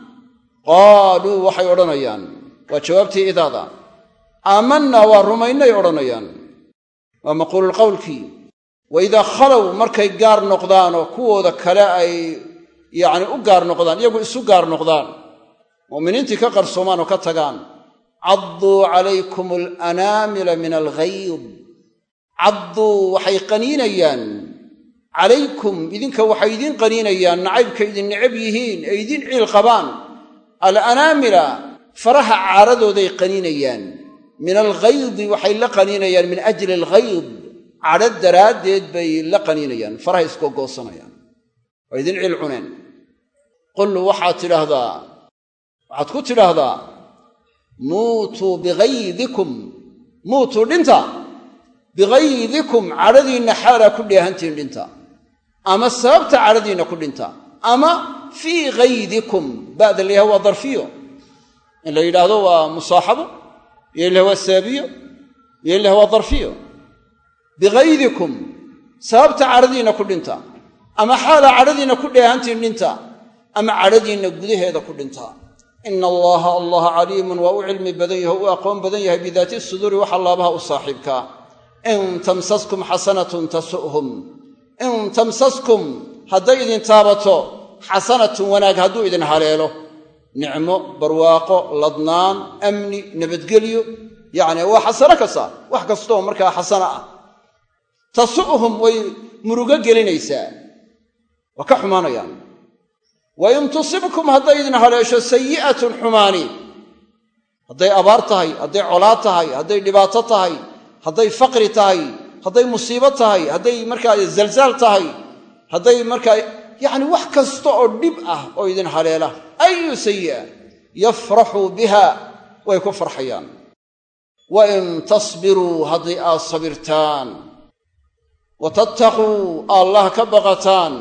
qaaluu waxay odhanayaan waa jawaabtii idaada aamannaa waa rumaynay odhanayaan. Waa maquululqowlkii wa idaa khalow markay gaar noqdaan oo kuwooda kale ay yacni u gaar noqdaan iyagu isu gaar noqdaan mu'miniintii ka qarsoomaan oo ka tagaan cadduu calaykum alanaamila min alghayd cadduu waxay qaniinayaan calaykum idinka waxay idiin qaniinayaan nacaybka idin necab yihiin ee idiin ciil qabaan alanaamila faraha caaradooday qaniinayaan. Min alghaydi waxay la qaniinayaan. Min ajli alghayd cadho daraaddeed bay la qaniinayaan. Faraha iskogoosanayaan waa idin ciil cuneen. Qul waxaad tidhaahdaa waxaad ku tidhaahdaa muutuu bigaydikum muutuu dhinta. Bigaydikum cadhadiinna xaalaa ku dheehantiin dhinta. Ama sababta cadhadiinna ku dhinta. Ama fii gaydikum ba'da la yidhahdo waa darfiyo. In la yidhaahdo waa musaaxabo iyo in la waa saabiyo iyo in la waa darfiyo. Bigaydikum sababta cadhadiinna ku dhinta ama xaalaa cadhadiinna ku dheehantiin dhinta ama cadhadiinna gudaheeda ku dhinta. Ina allaha allah caliimun waa u cilmi badan yahe o u aqoon badan yahay bidaati suduuri waxa laabaha u saaxiibkaa in tamsaskum xasanatun tasu'hum in tamsaskum hadday idin taabato xasanatun wanaag hadduu idin haleelo. Nicmo barwaaqo ladnaan amni nabadgelyo. Yacni waa xasano kasta. Wax kastooo markaa xasano ah. Tasu'hum way murugo gelinaysaa. Waa ka xumaanayaan. Wa in tusibkum hadday idin haleesho sayi'atun xumaani. Hadday abaar tahay hadday colaad tahay hadday dhibaato tahay hadday faqri tahay hadday musiibo tahay hadday markaa zalzaal tahay hadday markaa yacni wax kasta oo dhib ah oo idin haleela. Ayu sayi'a yafraxuu biha way ku farxayaan. Wa in tasbiruu haddii aad sabirtaan. Wa tattaquu allah ka baqataan.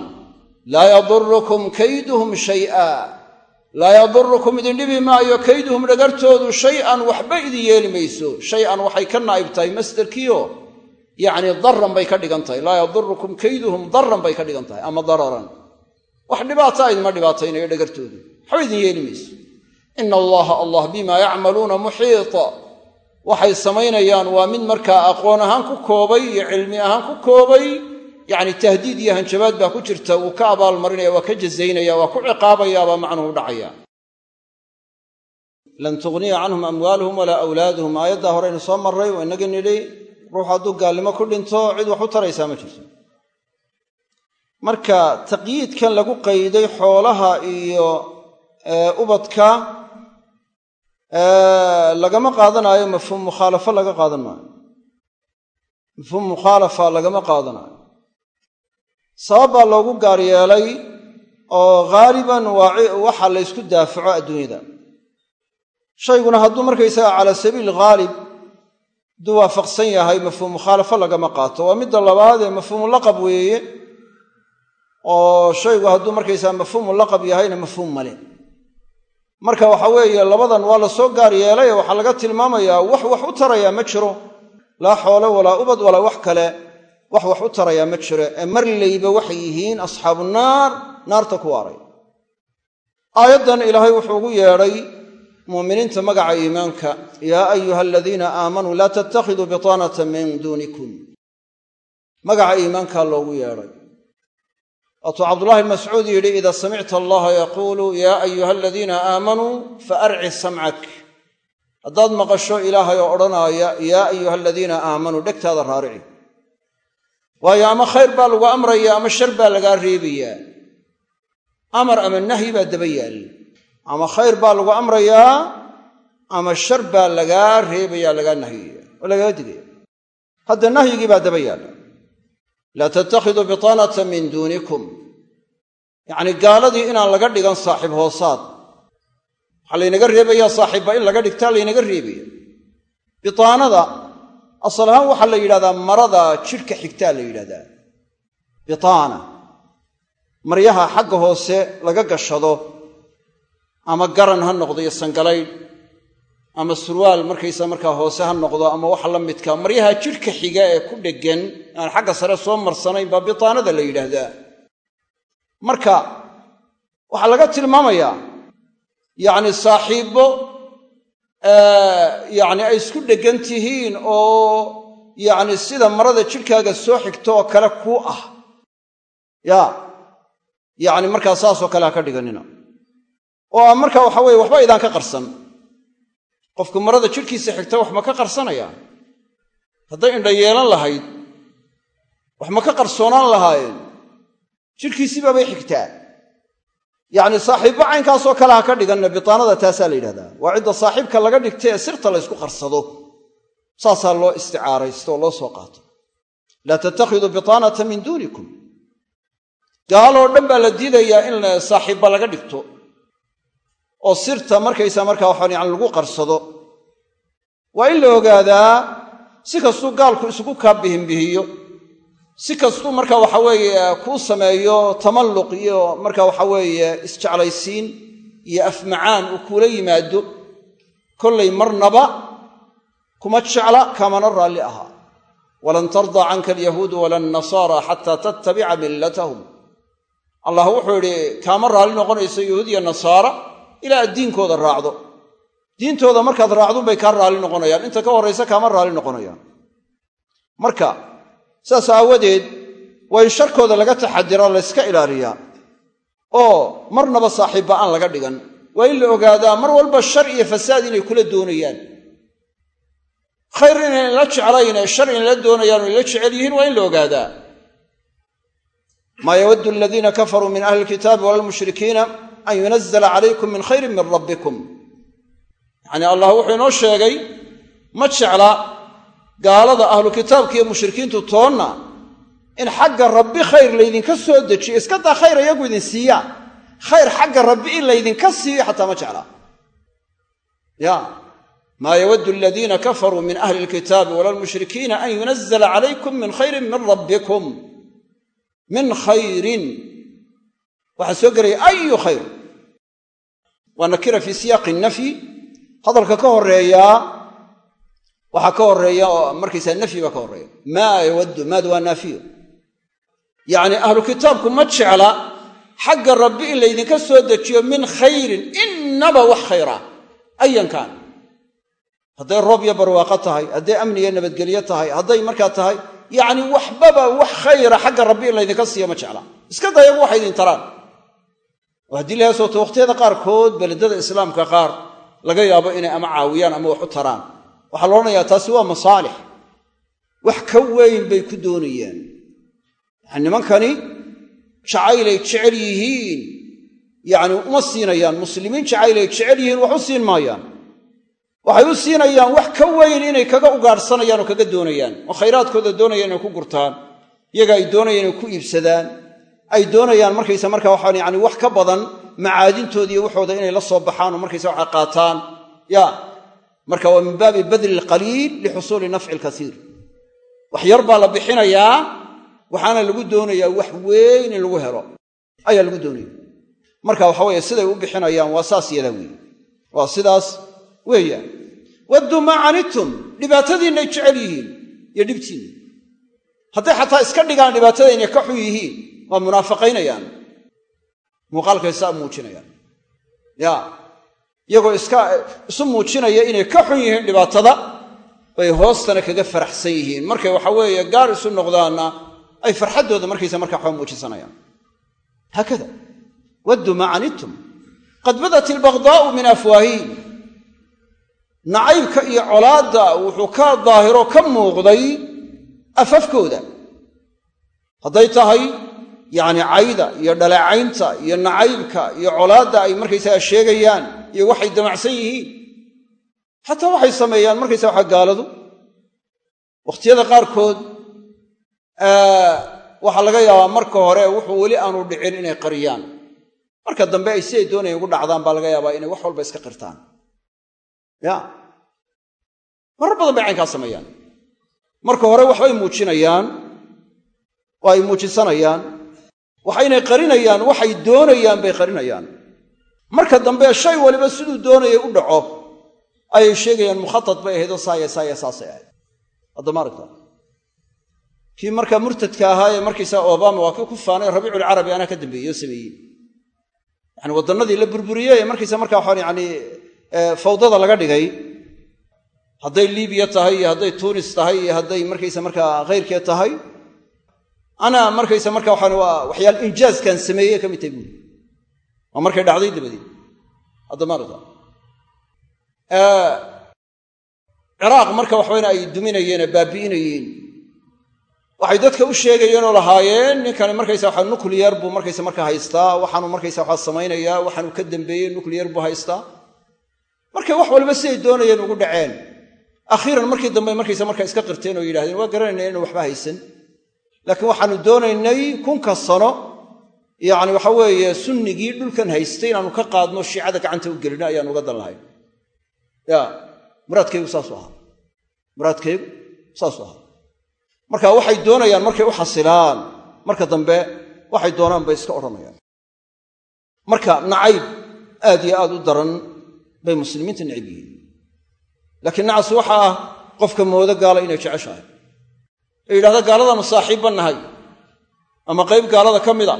Laa yadurukum kayduhum shay'a. Laa yadurukum idin dhibi maayo kayduhum dhagartoodu shay-an waxba idin yeeli mayso. Shay-an waxay ka naa'ib tahay masderkiio yacni daran bay ka dhigan tahay. Laa yadurukum kayduhum daran bay ka dhigan tahay. Ama dararan wax dhibaata idinma dhibaataynayo dhagartoodu. Waxba idin yeeli ina allaha allah bimaa yacmaluuna muxiita. Waxay samaynayaan waa mid markaa aqoon ahaan ku koobay iyo cilmi ahaan ku koobay yacni tahdiid iyo hanjabaad baa ku jirta wuu ka abaalmarinaya waa ka jazaynaya waa ku ciqaabayaabaa macnuhu dhacaya lan tughniya canhum amwaaluhum walaa awlaaduhum. Aayaddaa horeynu soo marray oo inagii nidhi ruux hadduu gaalnimo ku dhinto cid wax u taraysaa ma jirto marka taqyiidkan lagu qayday xoolaha iyo ubadka lagama qaadanaayo mafhuum mukhaalafo laga qaadan maayo. Mafhuum mukhaalafa lagama qaadanayo sabab baa loogu gaar yeelay oo ghaaliban waa waxa la ysku daafaco adduunyada. Shayguna hadduu markaysaga calaa sabiil haalib hadduu waafaqsan yahay mafhuum mukhaalafo lagama qaato. Waa midda labaad ee mafhuumu laqab weeye oo shaygu hadduu markaysaga mafhuumu laqab yahayna mafhuum male marka waxa weeye labadan waa la soo gaar yeelay ee waxaa laga tilmaamayaa wax wax u tarayaa ma jiro. Laa xoole walaa ubad walaa wax kale wax wax u tarayaa ma jiro. Ee marlayba waxay yihiin asxaabu naar naarta ku waaray. Aayaddan ilaahay wuxuu ugu yeedhay muuminiinta magaca iimaanka yaa ayuha aladiina aamanuu laa tattakhiduu bitaanata min duunikum. Magaca iimaankaa loogu yeedhay waatuu cabdullahi bn mascuud yidhi ida samicta allaha yaquulu yaa ayuha aladiina aamanuu faarci samcak haddaad maqasho ilaahay oo odhanaaya yaa ayuha aladiina aamanuu dhegtaada raarici waayo ama khayr baa lagu amraya ama shar baa lagaa reebayaa amar ama nahyi baa daba yaalla ama khayr baa lagu amrayaa ama shar baa lagaa reebaya lagaa nahyaya oo lagaga digaya hadda nahyigii baa daba yaalla laa tattakhiduu bitaanata min duunikum yacnii gaaladii inaan laga dhigan saaxiib hoosaad. Waxaa laynaga reebayaa saaxiibba in laga dhigtaa laynaga reebaya bitaanada asal ahaan waxaa la yidhahdaa marada jidhka xigtaa la yidhahdaa. Bitaana maryaha xagga hoose laga gashado ama garan ha noqdo iyo sangalaydh ama surwaal markaysa markaa hoose ha noqdo ama waxa la midka maryaha jidhka xiga ee ku dheggan aan xagga sare soo marsanayn baa bitaanada la yidhaahdaa. Marka waxaa laga tilmaamayaa yacni saaxiibbo yacni ay isku dheggan tihiin oo yacni sida marada jidhkaaga soo xigto oo kale kuu ah. Ya yacni markaa saasoo kale ha ka dhiganina. Oo marka waxa weye waxba idaan ka qarsan qofku marada jidhkiisa xigta wax ma ka qarsanaya hadday indha yeelan lahayd wax ma ka qarsoonaan lahaayeen? Jidhkiisii baabay xigtaa. Yacni saaxiibbo caynkaasoo kale ha ka dhiganna bitaanada taasaa la yidhahdaa. Waa cidda saaxiibka laga dhigta ee sirta la ysku qarsado. Saasaa loo isticaaraysto oo loo soo qaato. Laa tattakhiduu bitaanata min duunikum. Gaaloo dhan baa la diidayaa in saaxiibba laga dhigto oo sirta markaysa markaa waxaan yani lagu qarsado. Waa in la ogaadaa si kastuu gaalku isugu kaa bihinbihiyo si kastuu marka waxa weeye kuu sameeyo tamalluq iyo marka waxa weeye isjeclaysiin iyo afmacaan uu kuula yimaado kollay marnaba kuma jecla kamana raalli ahaa. Walan tardaa canka alyahuudu wala annasaara xataa tattabica millatahum. Allah wuxuu idhi kaama raalli noqonayso yahuud iyo nasaara ilaa aad diinkooda raacdo. Diintooda markaad raacdunbay kaa raalli noqonayaan. Inta ka horraysa kaama raalli noqonayaan. Marka saas aawadeed waa in sharkooda laga taxadira layska ilaaliyaa oo marnaba saaxiibba aan laga dhigan. Waa in la ogaadaa mar walba shar iyo fasaad inay kula doonayaan. Khayr inayn la jeclayn ee shar inay la doonayaan o inla jecel yihiin waa in la ogaadaa. Maa yawaddu aladiina kafaruu min ahli lkitaabi walalmushrikiina an yunazla calaykum min khayrin min rabbikum. Yacnii allah wuxuu inoo sheegay ma jecla gaalada ahlu kitaabka iyo mushrikiintu toonna in xagga rabbi khayr laydinka soo dejiyo iska daa khayr iyagu idin siiyaan khayr xagga rabbi in laydinka siiyo xataa ma jecla. Ya maa yawaddu aladiina kafaruu min ahli lkitaabi walalmushrikiina an yunazla calaykum min khayrin min rabbikum. Min khayrin. Waxaa soo gelaya ayu khayr waa nakira fii siyaaqi nafyi hadalka ka horeeyaa waxaa ka horreeya oo markaysaa baa ka horreeya. Maa yawaddu maadu waa naafiyo yacni ahlu kitaabku ma jecla xagga rabbi in laydinka soo dejiyo min khayrin innaba wax khayra ayan kaan. Hadday roob iyo barwaaqo tahay hadday amni iyo nabadgelyo tahay hadday markaa tahay yacni waxbaba wax khayra xagga rabbi in laydinka siiyo ma jecla. Iska dayagu waxa idin taraan oo haddii laga sooto wakhtiyada qaarkood beledada islaamka qaar laga yaabo inay ama caawiyaan ama wax u taraan. Waxaa la odhanayaa taasi waa masaalix. Wax ka weyn bay ku doonayaan yani nimankani jacaylay jecel yihiin. Yacni uma siinayaan muslimiin jacaylay jecel yihiin wax u siin maayaan. Waxay u siinayaan wax ka weyn inay kaga ugaadhsanayaan oo kaga doonayaan. Oo khayraadkooda doonayaan inay ku gurtaan iyaga ay doonayaan inay ku iibsadaan ay doonayaan markaysa marka waxaan yani wax ka badan macaadintoodiiyo waxooda inay la soo baxaan oo markaysa waxa qaataan. Ya marka waa min baabi badli alqaliil lixusuuli nafci alkasiir wax yar baa la bixinayaa waxaana lagu doonayaa wax weyn in lagu helo. Ayaa lagu doonaya. Marka waxa weeye siday u bixinayaan waa saas yadaa weeye. Waa sidaas weeyaan wadduu maa canidtum dhibaatadiinnay jecel yihiin iyo dhibtiinna. Hadday xataa iska dhigaan dhibaatada inay ka xun yihiin waa munaafaqaynayaan. Muuqaalkay saa muujinayaan. Ya. Iyagoo iska isu muujinaya inay ka xun yihiin dhibaatada bay hoostana kaga faraxsan yihiin. Markay waxa weeye gaar isu noqdaanna ay farxaddooda markaysa markaa waxba muujisanayaan haakada wadduu maa canidtum qad badat ilbagdaa'u min afwaahihim. Nacaybka iyo colaadda wuxuu ka daahiro ka muuqday afafkooda. Hadday tahay yacni cayda iyo dhaleecaynta iyo nacaybka iyo colaadda ay markaysaga sheegayaan iyo waxay damacsan yihiin. Xataa waxay sameeyaan markaysaga waxa gaaladu. Wakhtiyada qaarkood waxaa laga yaabaa marka hore wuxuu weli aanu dhicin inay qariyaan. Marka dambe ay siday doonayeen ugu dhacdaan baa laga yaabaa inay wax walba iska qirtaan. Ya. Marar badan bay caynkaa sameeyaan. Marka hore waxbay muujinayaan oo ay muujisanayaan waxaynay qarinayaan waxay doonayaan bay qarinayaan. Marka dambe shay waliba siduu doonayay u dhaco ayay sheegayaan mukhatad bay ahaydoo saaya saaya saasay ahayd. Haddama aragta kii markaa murtadka ahaa ee markaysaa obama waa kii ku faanay rabiiculcarabi anaa ka dambeeyey oo sameeyey. Yani waddannadii la burburiyey ee markaysa markaa waxaan yani fawdada laga dhigay. Hadday libiya tahay iyo hadday tunis tahay iyo hadday markaysa markaa khayrkee tahay anaa markaysa marka waxaan waa waxyaal injaaskan sameeyey ka mid tahay buuri. Waa markay dhacday dabadeed haddama aragta. Ciraaq marka waxbayna ay duminayeen ee baabi'inayeen. Waxay dadka u sheegayeenoo lahaayeen ninkani markaysa waxa nucliyar buu markaysa marka haystaa waxaanu markaysa waxaa samaynayaa waxaanu ka dambeeyey nucliyar buu haystaa. Markay wax walba siday doonayeen ugu dhaceen. Akhiiran markii dambe markaysa marka iska qirteen oo yidhahdeen waa garanayna inaan waxba haysan laakiin waxaanu doonaynay kunka sano yacni waxa weeye sunnigii dhulkan haystay inaanu ka qaadno shiicada gacanta u gelino ayaanu uga dan lahayn. Ya muraadkaygu saasu ahaa. Muraadkaygu saasu ahaa. Marka waxay doonayaan markay u xasilaan marka dambe waxay doonaan bay iska odhanayaan. Marka nacayb aad iyo aad u daran bay muslimiinta necab yihiin. Laakiin nacas waxa ah qofka moodo gaala inay jeceshahay ee yidhahda gaaladaanu saaxiibba nahay ama qayb gaalada ka mid a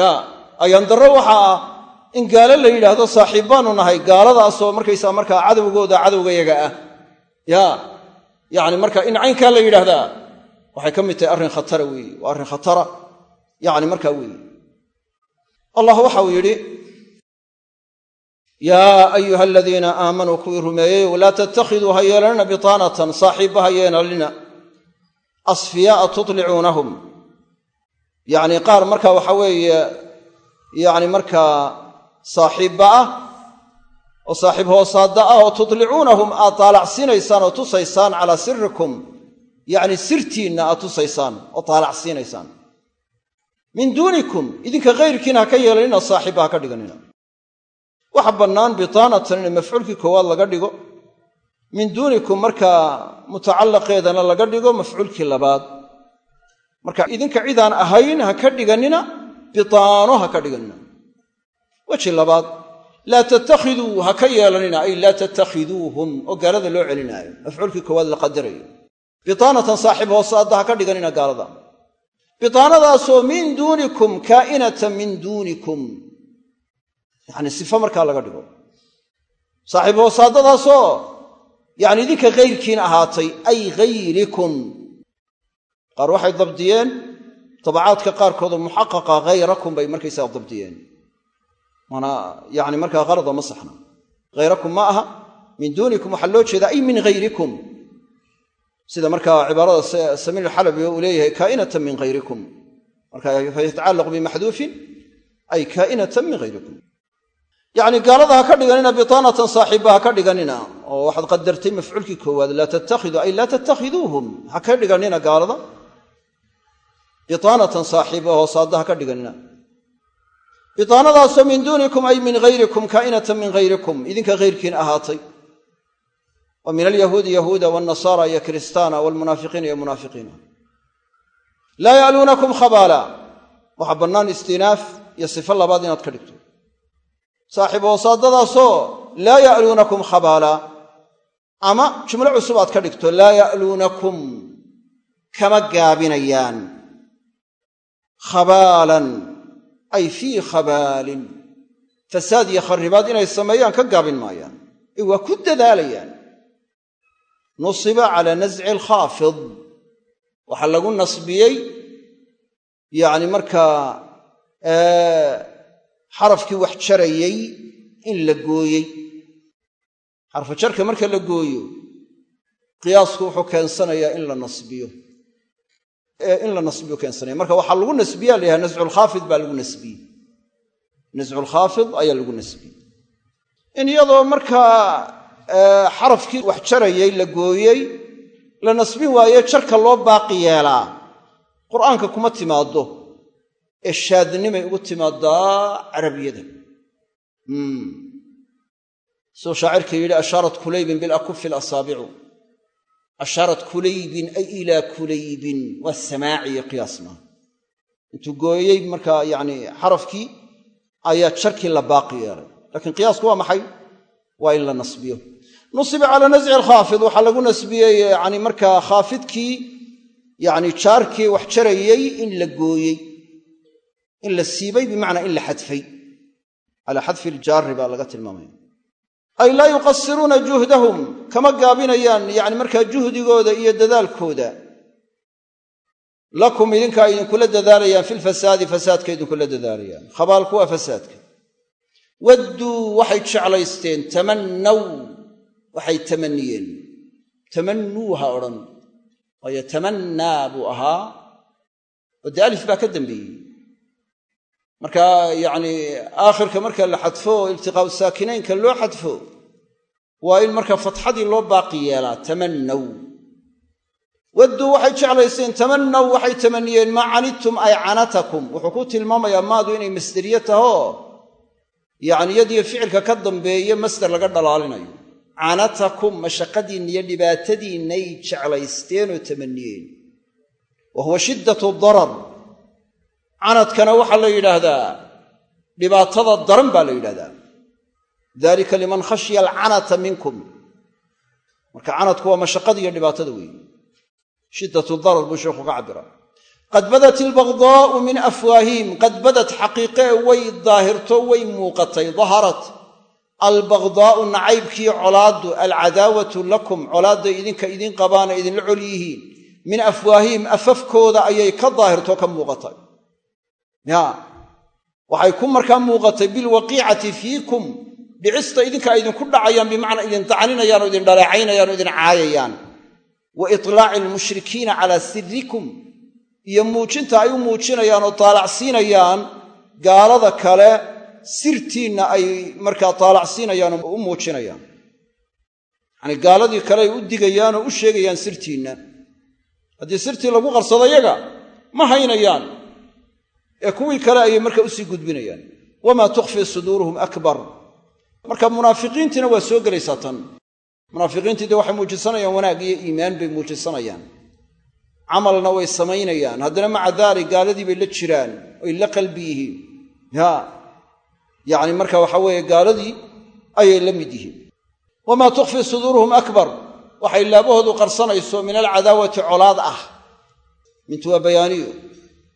ya ayaan darro waxa ah in gaalo la yidhaahdo saaxiibbaanu nahay gaaladaasoo markaysaa markaa cadowgooda cadowgayaga ah. Ya yacni marka in caynkaa la yidhaahdaa waxay ka mid tahay arrin khatara weeye waa arrin khatara. Yacni markaa weeye allah waxau yidhi yaa ayuha aladiina aamanuu kuwii rumeeyey laa tattakhiduu ha yeelanina bitaanatan saaxiibba ha yeelanina asfiyaaa tutlicuunahum. Yacni qaar marka waxa weeye yacni markaa saaxiibba ah oo saaxiib hoosaadda ah oo tutlicuunahum aad taalacsiinaysaan oo tusaysaan calaa sirikum yacni sirtiinna aad tusaysaan oo taalacsiinaysaan. Min duunikum idinka kayrkiina ha ka yeelanina saaxiibba ha ka dhiganina. Waxa bannaan bitaanatan in mafcuulkii koowaad laga dhigo min duunikum markaa mutacallaqeedana laga dhigo mafcuulkii labaad. Marka idinka cidaan ahayn ha ka dhigannina bitaano ha ka dhigannina weji labaad laa tattakhiduu ha ka yeelanina ay laa tattakhiduuhum oo gaalada loo celinaayo. Mafcuulkii koowaad la qadarayo bitaanatan saaxiib hoosaadda ha ka dhiganina gaalada. Bitaanadaasoo min duunikum kaa'inatan min duunikum. Yacni sifo markaa laga dhigo. Saaxiib hoosaadadaasoo yacni idinka kayrkiin ahaatay ay hayrikum qaar waxay dabdiyeen tabacaadka qaarkoodoo muxaqaqa hayrakum bay markaysaa dabdiyeen. Waana yani markaa qalada ma saxna. Hayrakum ma aha min duunikum waxaa loo jeedaa ay min hayrikum sida markaa cibaarada samiil xalabi uu leeyahay kaa'inatan min hayrikum marka fayatacallaqu bimaxduufin ay kaa'inatan min hayrikum yacni gaalada ha ka dhiganina bitaanatan saaxiibba ha ka dhiganina. Oo waxaad qadartay mafcuulkii koowaad laa tattakhidu ay laa tattakhiduuhum ha ka dhiganina gaalada? Bitaanatan saaxiiba hoosaadda ha ka dhiganina. Bitaanadaasoo min duunikum ay min hayrikum kaa'inatan min hayrikum idinka hayrkiin ahaatay. Wa min alyahuudi yahuuda waalnasaara iyo kiristaana waalmunaafiqiina iyo munaafiqiina. Laa ya'luunakum khabaala waxaa bannaan istinaaf iyo sifo labaad inaad ka dhigto saaxiib hoosaadadaasoo laa ya'luunakum khabaala. Ama jumlo cusub aad ka dhigto laa ya'luunakum kama gaabinayaan. Khabaalan ay fii khabaalin. Fasaad iyo kharribaad inay sameeyaan ka gaabin maayaan. Ee waa ku dadaalayaan. Nusiba calaa nasci alkhaafid. Waxaa lagu nasbiyey yacni markaa xarafkii wax jarayey in la gooyey. Xarfu jarka marka la gooyo qiyaasku wuxuu keensanayaa in la nasbiyo. In la nasbiyo keensanaya marka waxaa lagu nasbiya la yhaha nasculkhaafid baa lagu nasbiyey nasculkhaafid ayaa lagu nasbiyey in iyadoo markaa xarafkii wax jarayey la gooyey la nasbin waaye jarka loo baaqi yeelaa. Qur'aanka kuma timaaddo ee shaadnimay ugu timaadaa carabiyada siduu shaacirka yidhi ashaarat kulaybin bilakufi alasaabicu. Ashaarat kulaybin ay ilaa kulaybin waa samaaciyo qiyaas intuu gooyey markaa yacni xarafkii ayaa jarkii la baaqi yeelay. Laakiin qiyaasku waa maxay? Waa in la nasbiyo. Nusiba calaa nasci alkhaafid waxaa lagu nasbiyey yani markaa khaafidkii yani jaarkii wax jarayey in la gooyey in la siibay bimacnaa in la xadfay. Calaa xadfi iljaari baa laga tilmaamaya. Ay laa yuqasiruuna juhdahum kama gaabinayaan yani markaa juhdigooda iyo dadaalkooda. Lakum idinka ay idinkula dadaalayaan filfasaadi fasaadka idinkula dadaalayaan. Khabaalku waa fasaadka. Wadduu waxay jeclaysteen tamannaw waxay tamaniyeen tamannuu ha odhan waayo tamannaa buu ahaa. Oo alif baa ka dambeeyey marka yacni aakhirka marka la xadfo iltiqaa'u saakinaynka loo xadfo waa in marka fatxadii loo baaqi yeelaa tamannaw. Wadduu waxay jeclaysteen tamannaw waxay tamaniyeen maa canidtum ay canatakum. Wuxuu ku tilmaamayaa maadu inay masderiye taho yacni yadiyo ficilka ka dambeeye masder laga dhalaalinayo. Canatakum mashaqadiinna iyo dhibaatadiinnay jeclaysteenoo tamaniyeen wa huwa shiddatu darar canadkana waxaa la yidhaahdaa dhibaatada daran baa la yidhahdaa dalika liman khashya alcanata minkum. Marka canadku waa mashaqada iyo dhibaatada weeye shiddatu darar buu sheekhu ka cabbiraa qad badat ilbagdaa'u min afwaahihim. Qad badat xaqiiqee way daahirto way muuqatay daharat. Albagdaa'u nacaybkii colaaddu alcadaawatu lakum colaadday idinka idin qabaana idinla col yihiin. Min afwaahihim afafkooda ayay ka daahirto ka muuqatay ya waxay ku markaa muuqatay bilwaqiicati fiikum dhicista idinka ay idinku dhacayaan bimacnaa idin dacninayaan oo idin dhaleecaynayaan oo idin caayayaan. Wa itlaaci almushrikiina calaa sirikum iyo muujinta ay u muujinayaan oo taalacsiinayaan gaalada kale sirtiinna ay markaa taalacsiinayaan oo u muujinayaan. Yacanii gaaladii kale ay u digayaan oo u sheegayaan sirtiinna. Haddii sirtii lagu qarsado yaga ma haynayaan ee kuwii kale ayay marka u sii gudbinayaan. Wamaa tukhfii suduuruhum akbar. Marka munaafiqiintiina waa soo gelaysaa tan. Munaafiqiintii waxay muujisanayaan wanaag iyo iimaan bay muujisanayaan camalna way samaynayaan. Haddana maca daalik gaaladii bay la jiraan oy la qalbi yihiin. Ya yacni marka waxa weeye gaaladii ayay la mid yihiin. Wamaa tukhfii suduuruhum akbar. Waxay laabahoodu qarsanayso min alcadaawati colaad ah. Mintu waa bayaaniyo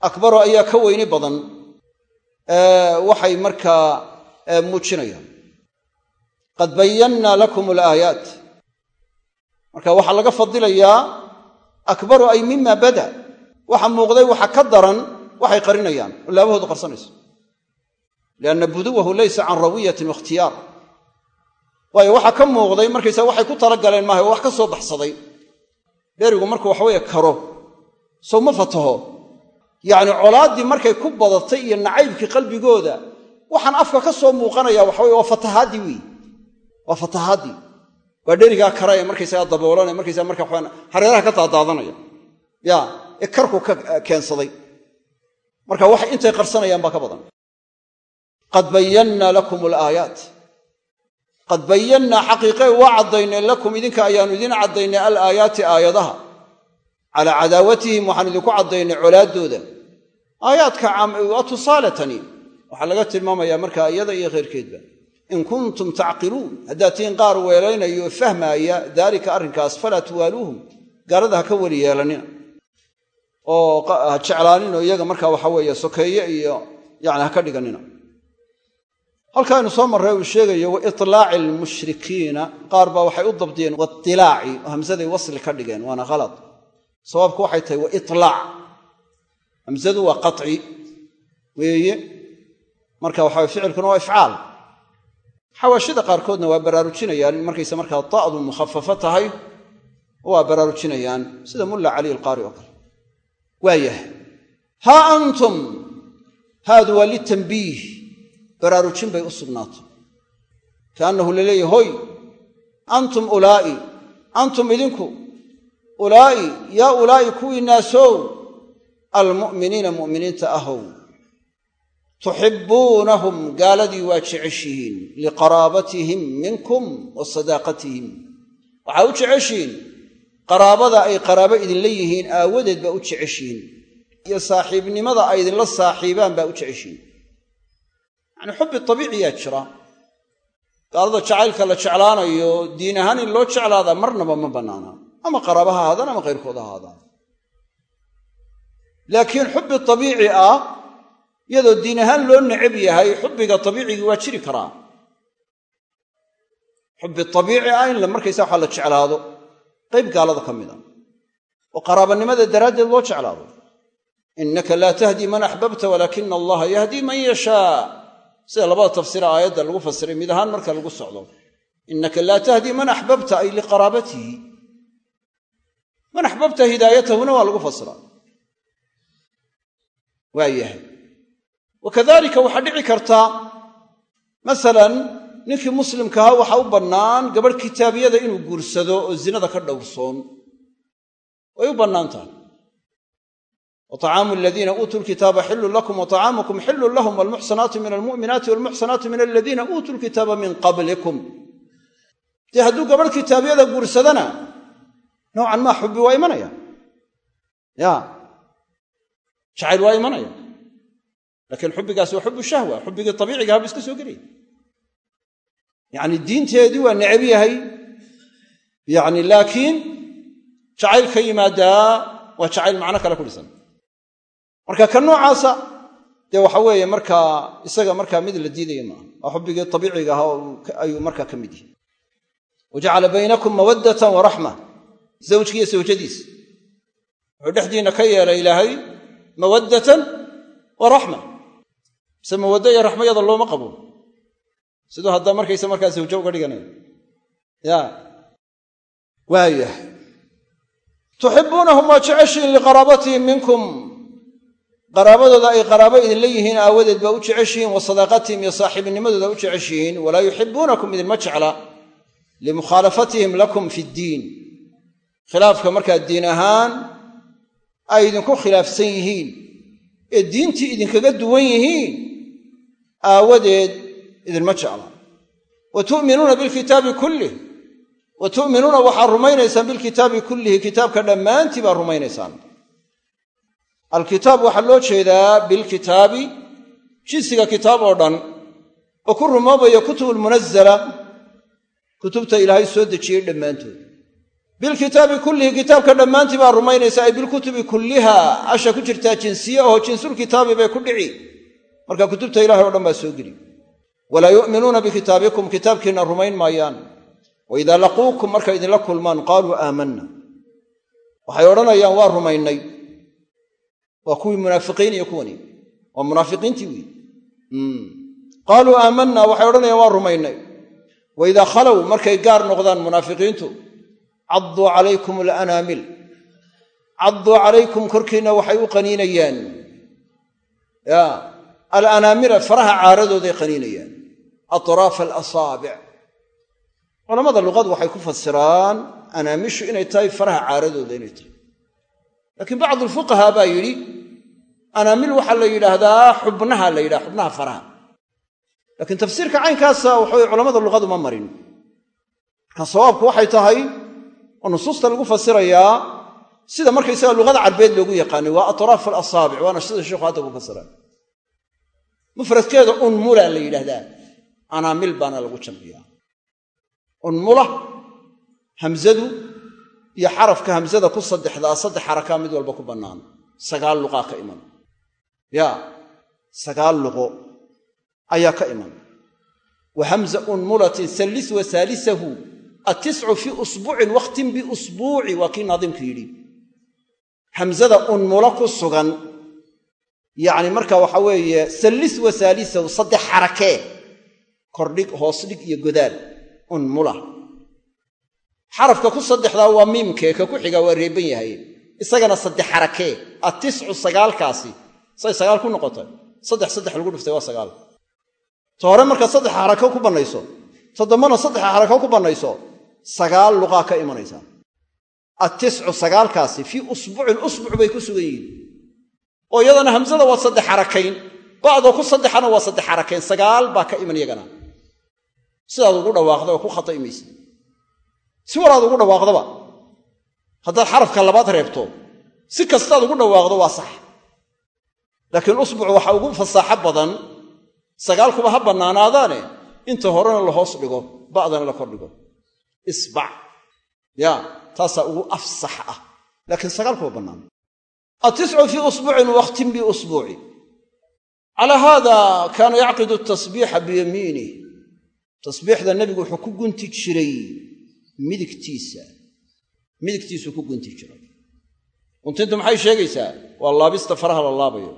akbaro ayaa ka weyni badan waxay markaa muujinayaan. Qad bayannaa lakum alaayaat. Marka waxaa laga fadilayaa akbaru ay mima bada. Waxa muuqday waxa ka daran waxay qarinayaan. Oo laabahoodu qarsanayso. Lianna buduwahu laysa can rawiyatin wakhtiyaar waayo waxa ka muuqday markaysaa waxay ku talagaleen maaha wax ka soo baxsaday dherigu markuu waxaweye karo. Sow ma fataho yacni colaaddii markay ku badatay iyo nacaybkii qalbigooda waxaan afka ka soo muuqanaya waxaweye waa fatahaadii weeye waa fatahaadii waa dherigaa kara ee markaysaga markaysaa marka hareeraha ka daadaadanaya. Ya ee karku ka keensaday. Marka wax intay qarsanayaan baa ka badan. Qad bayannaa lakum alaayaat. Qad bayannaa xaqiiqee waa caddaynay lakum idinka ayaannu idiin caddaynay alaayaati aayadaha calaa cadaawatihim waxaan idinku caddaynay colaaddooda aayaadka waa waxaa laga tilmaamayaa markaa iyada iyo khayrkeedba in kuntum tacqiluun haddaad tihiin qaar weelaynayo oo fahmaaya daalika arrinkaas falaa tuwaaluuhum gaalada ha ka weli yeelanina. Oo ha jeclaaninoo iyaga markaa waxa weeye sokeeye iyo yani ha ka dhiganina. Halkaaynu soo marray uu sheegayo wa itlaaci qaar baa waxay u dabdiyeen wailaaci hamsaday wasli ka dhigeen waana khalad sawaabku waxay tahay wa ilaac hamsadu waa qaci weeye. Marka waxa ficilkuna waa ifcaal. Xawaashida qaarkoodna waa baraarujinayaan in markaysa markaa da'du mukhafafo tahay waa baraarujinayaan sida mulla cali alqaari oo kale. Waayahay haa antum haadu waa litanbiih. Baraarujin bay u sugnaatay kaannahu la leeyahy hoy antum ulaa'i antum idinku ulaa'i yaa ulaa'i kuwii naasow almu'miniina mu'miniinta ahow tuxibbuunahum gaaladii waa jeceshihiin liqaraabatihim minkum wa sadaaqatihim. Waxaa u jeceshihiin qaraabada ay qaraabo idinla yihiin aawadeed baa u jeceshihiin iyo saaxiibnimada ay idinla saaxiibaan baa u jeceshihiin yacnii xubbi abiiciyaa jira. Gaalada jacaylka la jeclaanayo diin ahaan in loo jeclaadaa marnaba ma bannaana ama qaraaba ha ahaadaan ama kayrkood ha ahaadaan laakiin xubbi abiici ah iyadoo diin ahaan loo necab yahay xubbiga abiicigii waa jiri karaa. Xubbi abiici ah in markaysa waxaa la jeclaado qayb gaalada ka mid a oo qaraabanimada daraaddeed loo jeclaado. Innaka laa tahdii man axbabta walaakina allaha yahdii man yashaa. Sida labada tafsiira aayadda lagu fasiray mid ahaan marka lagu socdo. Innaka laa tahdii man axbabta ay liqaraabatihi man axbabta hidaayatahuna waa lagu fasiraa waa yahay. Wakadalika waxaa dhici karta masalan ninkii muslimkahaa waxaa u bannaan gabadh kitaabiyada inuu guursado oo zinada ka dhowrsoon. Way u bannaan tahay wa طacaamu aladiina uutuu lkitaaba xilun lakum wa طacaamukum xilun lahum walmuxsanaatu min almu'minaati walmuxsanaatu min aladiina uutuu lkitaaba min qablikum. Dee hadduu gabadh kitaabyada guursadana noocan maa xubbi waa imanaya? Ya. Jacayl waa imanaya? Laakiin xubbigaas waa xubu shahwa xubbigii abiiciga habu iska soo gelaya yacni diinteedii waa necab yahay. Yani laakiin jacayl ka yimaadaa waa jacayl macno kale ku dhisan. Marka ka noocaasa dee waxa weeye markaa isaga markaa mid la diidaya maaha. Waa xubbigii abiiciga ahaa ayuu markaa ka mid yahay. Wajacala baynakum mawaddatan wa raxma zawjkiiyo sawjadiis wuxuu dhexdiinna ka yeelay ilaahay mawaddatan wa raxma mise mawaddo iyo raxmo yada looma qabo siduu haddaa markaysa markaa sawjo uga dhiganayo ya waayahay tuxibbuunahum waa jeceshihiin liqaraabatihim minkum. Qaraabadooda ay qaraabo idinla yihiin aawadeed baa u jeceshihiin wa sadaaqatihim iyo saaxiibinimadooda u jeceshihiin. Walaa yuxibbuunakum idinma jecla. Limukhaalafatihim lakum fi khilaafka markaa diin ahaan ay idinku khilaafsan yihiin ee diintii idinkaga duwan yihiin aawadeed idinma jecla wa tu'minuuna bilkitaabi kullih wa tu'minuuna waxaad rumaynaysaan bilkitaabi kullihi kitaabka dhammaantii baad rumaynaysaan. Alkitaab waxaa loo jeedaa bilkitaabi jinsiga kitaab oo dhan oo ku rumoobaya kutubulmunazala kutubta ilaahay soo dejiyey dhammaantood bilkitaabi kullihi kitaabka dhammaantii baa rumaynaysa ay bilkutubi kulliha asha ku jirtaa jinsiye aho jinsulkitaabi bay ku dhici. Marka kutubta ilahay o dhan baa soo geli. Walaa yu'minuuna bikitaabikum kitaabkiinna rumayn maayaan. Wa idaa laquukum markay idinla kulmaan qaaluu aamanna. Waxay odhanayaan waa rumaynay. Waa kuwii munaafiqiin iyo kuwani. Waa munaafiqiintii wey qaaluu aamanna waxay odhanayaan waa rumaynay. Wa idaa khalow markay gaar noqdaan munaafiqiintu cadduu calaykum alanaamil. Cadduu calaykum korkiinna waxay u qaniinayaan. Ya alanaamila faraha caaradooday qaniinayaan. Atraafa alasaabic culamada luqadu waxay ku fasiraan anaamishu inay tahay faraha caaradooda inay tahay. Laakiin bacdu alfuqahaa baa yidhi anaamil waxaa la yidhaahdaa xubnaha la yidhaha xubnaha faraha. Laakiin tafsiirka caynkaasa waxaway culamada luqadu ma marin. Marka sawaabku waxay tahay oo nusuusta lagu fasirayaa sida markaysaga luqada carbeed loogu yaqaanay waa atraaf alasaabic waana sida sheikhu hadda ku fasira mufradkeeda unmula la yidhaahdaa anaamil baana lagu jamciyaa. Unmula hamzadu iyo xarafka hamzada ku saddexdaa saddex xarakaa mid walba ku bannaan. Sagaal luqaa ka iman. Ya sagaal luqo ayaa ka iman. Wa hamza unmulatin sallis wa saalisahu atiscu fii usbuucin wakhtin biusbuuci waa kii naadimku yidhi hamzada unmulo ku sugan yacni marka waxa weeye sallis wa saalisahu saddex xarakee kordhig hoosdhig iyo godaal unmula xarafka ku saddexdaa waa miimkee ka ku xigaa waa reeban yahay isagana saddex xarakee atiscu sagaalkaasi say sagaal ku noqotay saddex saddex lagu dhiftay waa sagaal ta hore markaad saddex xarako ku bannayso toddobana saddex xarako ku bannayso sagaal luqaa ka imanaysaa attiscu sagaalkaasi fii usbuucin usbuc bay ku sugan yihiin. Oo iyadana hamsada waa saddex xarakayn ba'doo ku saddexana waa saddex xarakayn sagaal baa ka iman iyagana. Sidaad ugu dhawaaqda oo ku khata'imaysa si walaad ugu dhawaaqdaba haddaad xarafka labaad reebto si kastaad ugu dhawaaqdo waa sax. Laakiin usbuc waxa ugu fasaaxo badan sagaalkuba ha bannaanaadaane inta horena la hoos dhigo ba'dana la kor dhigo isbac. Ya taasaa ugu afsax ah. Laakiin sagaalkuba bannaan atiscu fii usbuucin wakhtim biusbuuci calaa haada kaana yacqidu tasbiixa biyamiinih tasbiixda nebigu wuxuu ku gunti jiray midigtiisa. Midigtiisuu ku gunti jiray. Guntintu maxay sheegaysaa? Waa laabista faraha la laabayo.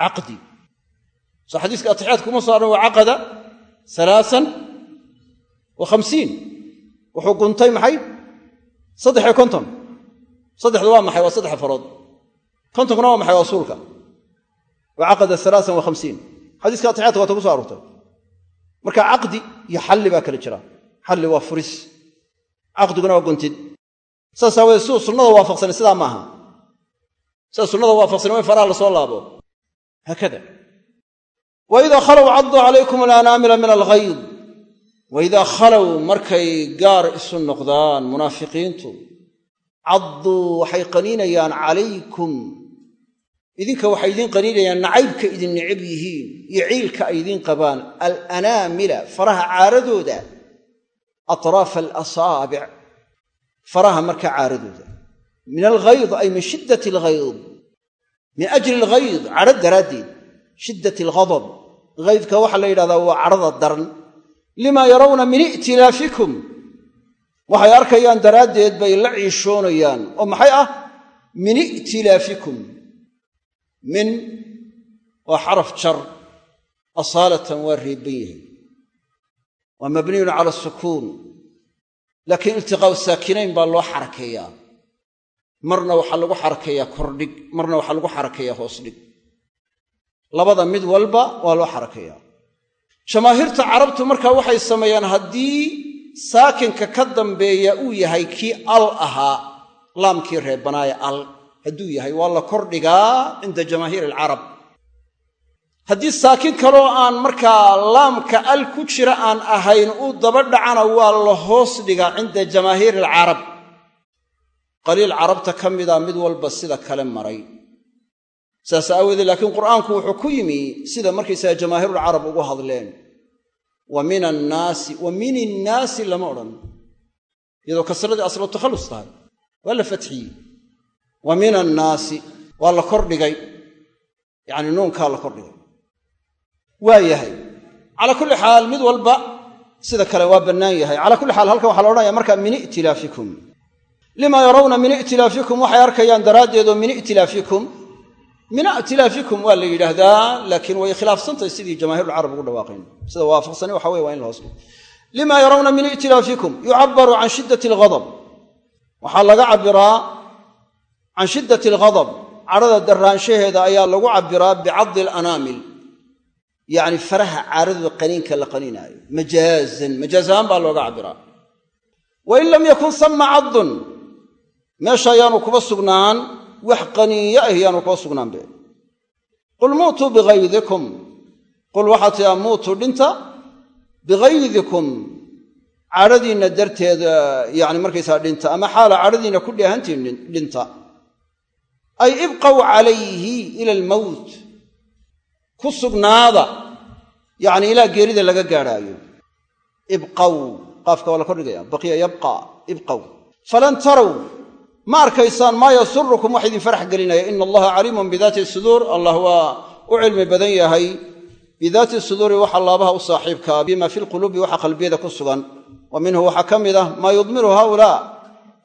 Caqdi. Soo xadiiska atixiyaad kuma soo arran waa caqada alaaan wa khamsiin wuxuu guntay maxay? Saddexiyo konton. Saddexdu waa maxay? Waa saddex farood. Kontonkuna waa maxay? Waa suulka. Waa caqada alaaan wa khamsiin. Xadiiska atixiyadka waata ku so aroortay marka caqdi iyo xalli baa kala jira. Xalli waa furis. Caqdiguna waa guntid. Saas aawadeed siduu sunnada waafaqsani sidaa maaha sida sunnada waafaqsani waa in faraha la soo laabo. Haakada. Wa khalow cadduu calaykum alanaamila min alghayd wa idaa khalow markay gaar isu noqdaan munaafiqiintu cadduu waxay qaniinayaan calaykum. Idinka waxay idiin qaniinayaan nacaybka idin necab yihiin iyo ciilka ay idiin qabaan alanaamila faraha caaradooda atraafa alasaabic faraha marka caaradooda. Min alghayd ay min shiddat alghayd min ajli alghayd cadho daraaddeed shiddat alghadab. Ghaydka waxaa la yidhahdaa waa cadhada daran limaa yarawna min i'tilaafikum waxay arkayaan daraaddeed bay la ciishoonayaan. Oo maxay ah? Min i'tilaafikum min waa xaraf jar. Asaalatan waa reebban yahay waa mabniyun cala asukuun laakiin iltiqaa'u saakinayn baa loo xarakeeyaa. Marna waxaa lagu xarakeeyaa kordhig marna waxaa lagu xarakeeyaa hoosdhig labada mid walba waa loo xarakeeyaa jamaahiirta carabtu markaa waxay sameeyaan haddii saakinka ka dambeeya uu yahay kii al ahaa laamkii reebanaaye al hadduu yahay waa la kordhigaa cinda jamaahiir alcarab. Haddii saakin kaloo aan markaa laamka al ku jira aan ahayn uu daba dhacana waa la hoos dhigaa cinda jamaahiir alcarab. Qaliil carabta ka mida mid walba sida kale maray saas aawoodee laakiin qur'aanku wuxuu ku yimi sida markaysaga jamaahiirulcarab ugu hadleen. Wa min annaasi wa min innaasi lama odhan. Iyadoo kasradii aslu takhallus tahay. Waa la fatxiyey. Wa min annaasi waa la kordhigay yacni nuunkaa la kordhigay waa yahay. Calaa kulli xaal mid walba sida kale waa bannaan yahay. Calaa kulli xaal halkan waxaa la odhanaya markaa min i'tilaafikum limaa yarawna min i'tilaafikum waxay arkayaan daraaddeedoo min i'tilaafikum min i'tilaafikum waa la yidhaahdaa laakiin way khilaafsantahay sidii jamaahiirulcarab ugu dhawaaqeen. Sida waafaqsani waxa weye waa in la hoos yarawna min i'tilaafikum yucabaru can shiddati alghadab. Waxaa laga cabbiraa can shiddati alghadab. Cadhada darraanshaheeda ayaa lagu cabbiraa bicaddi alanaamil. Yacni faraha caaradooda qaniinka la qaniinaayo. Majaazan majaaz baa looga cabbiraa. Wa in lam yakun sama caddun. Meesha ayaanu kuba sugnaan wax qaniiyo ah yaanu kuba sugnaanbe. Qul muutuu bikaydikum qul waxaa tidaa muutuu dhinta bikaydikum cadhadiinna darteeda yani markaysaa dhinta ama xaala cadhadiinna ku dheehantiin dhinta. Ay ibqaw calayhi ila almowt ku sugnaada yacni ilaa geerida laga gaadhaayo. Ibqaw qaafka waa la kordhigaya baqiya yabqa ibqaw. Falan taraw ma arkaysaan maa yasurukum wax idin farax gelinaya. Ina allaha caliimun bidaati suduur allah waa u cilmi badan yahay. Bidaati suduuri waxa laabaha u saaxiibkaa bima fi lquluubi waxa qalbiyada ku sugan. Wa minhu waxaa ka mid ah maa yudmiru haulaa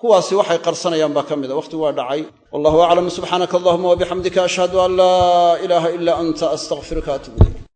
kuwaasi waxay qarsanayaan baa ka mida wakhtigu waa dhacay. Wallahu aclam subxaanaka allahuma wabixamdika ashhadu an laa ilaaha ilaa anta astaqfiruka atub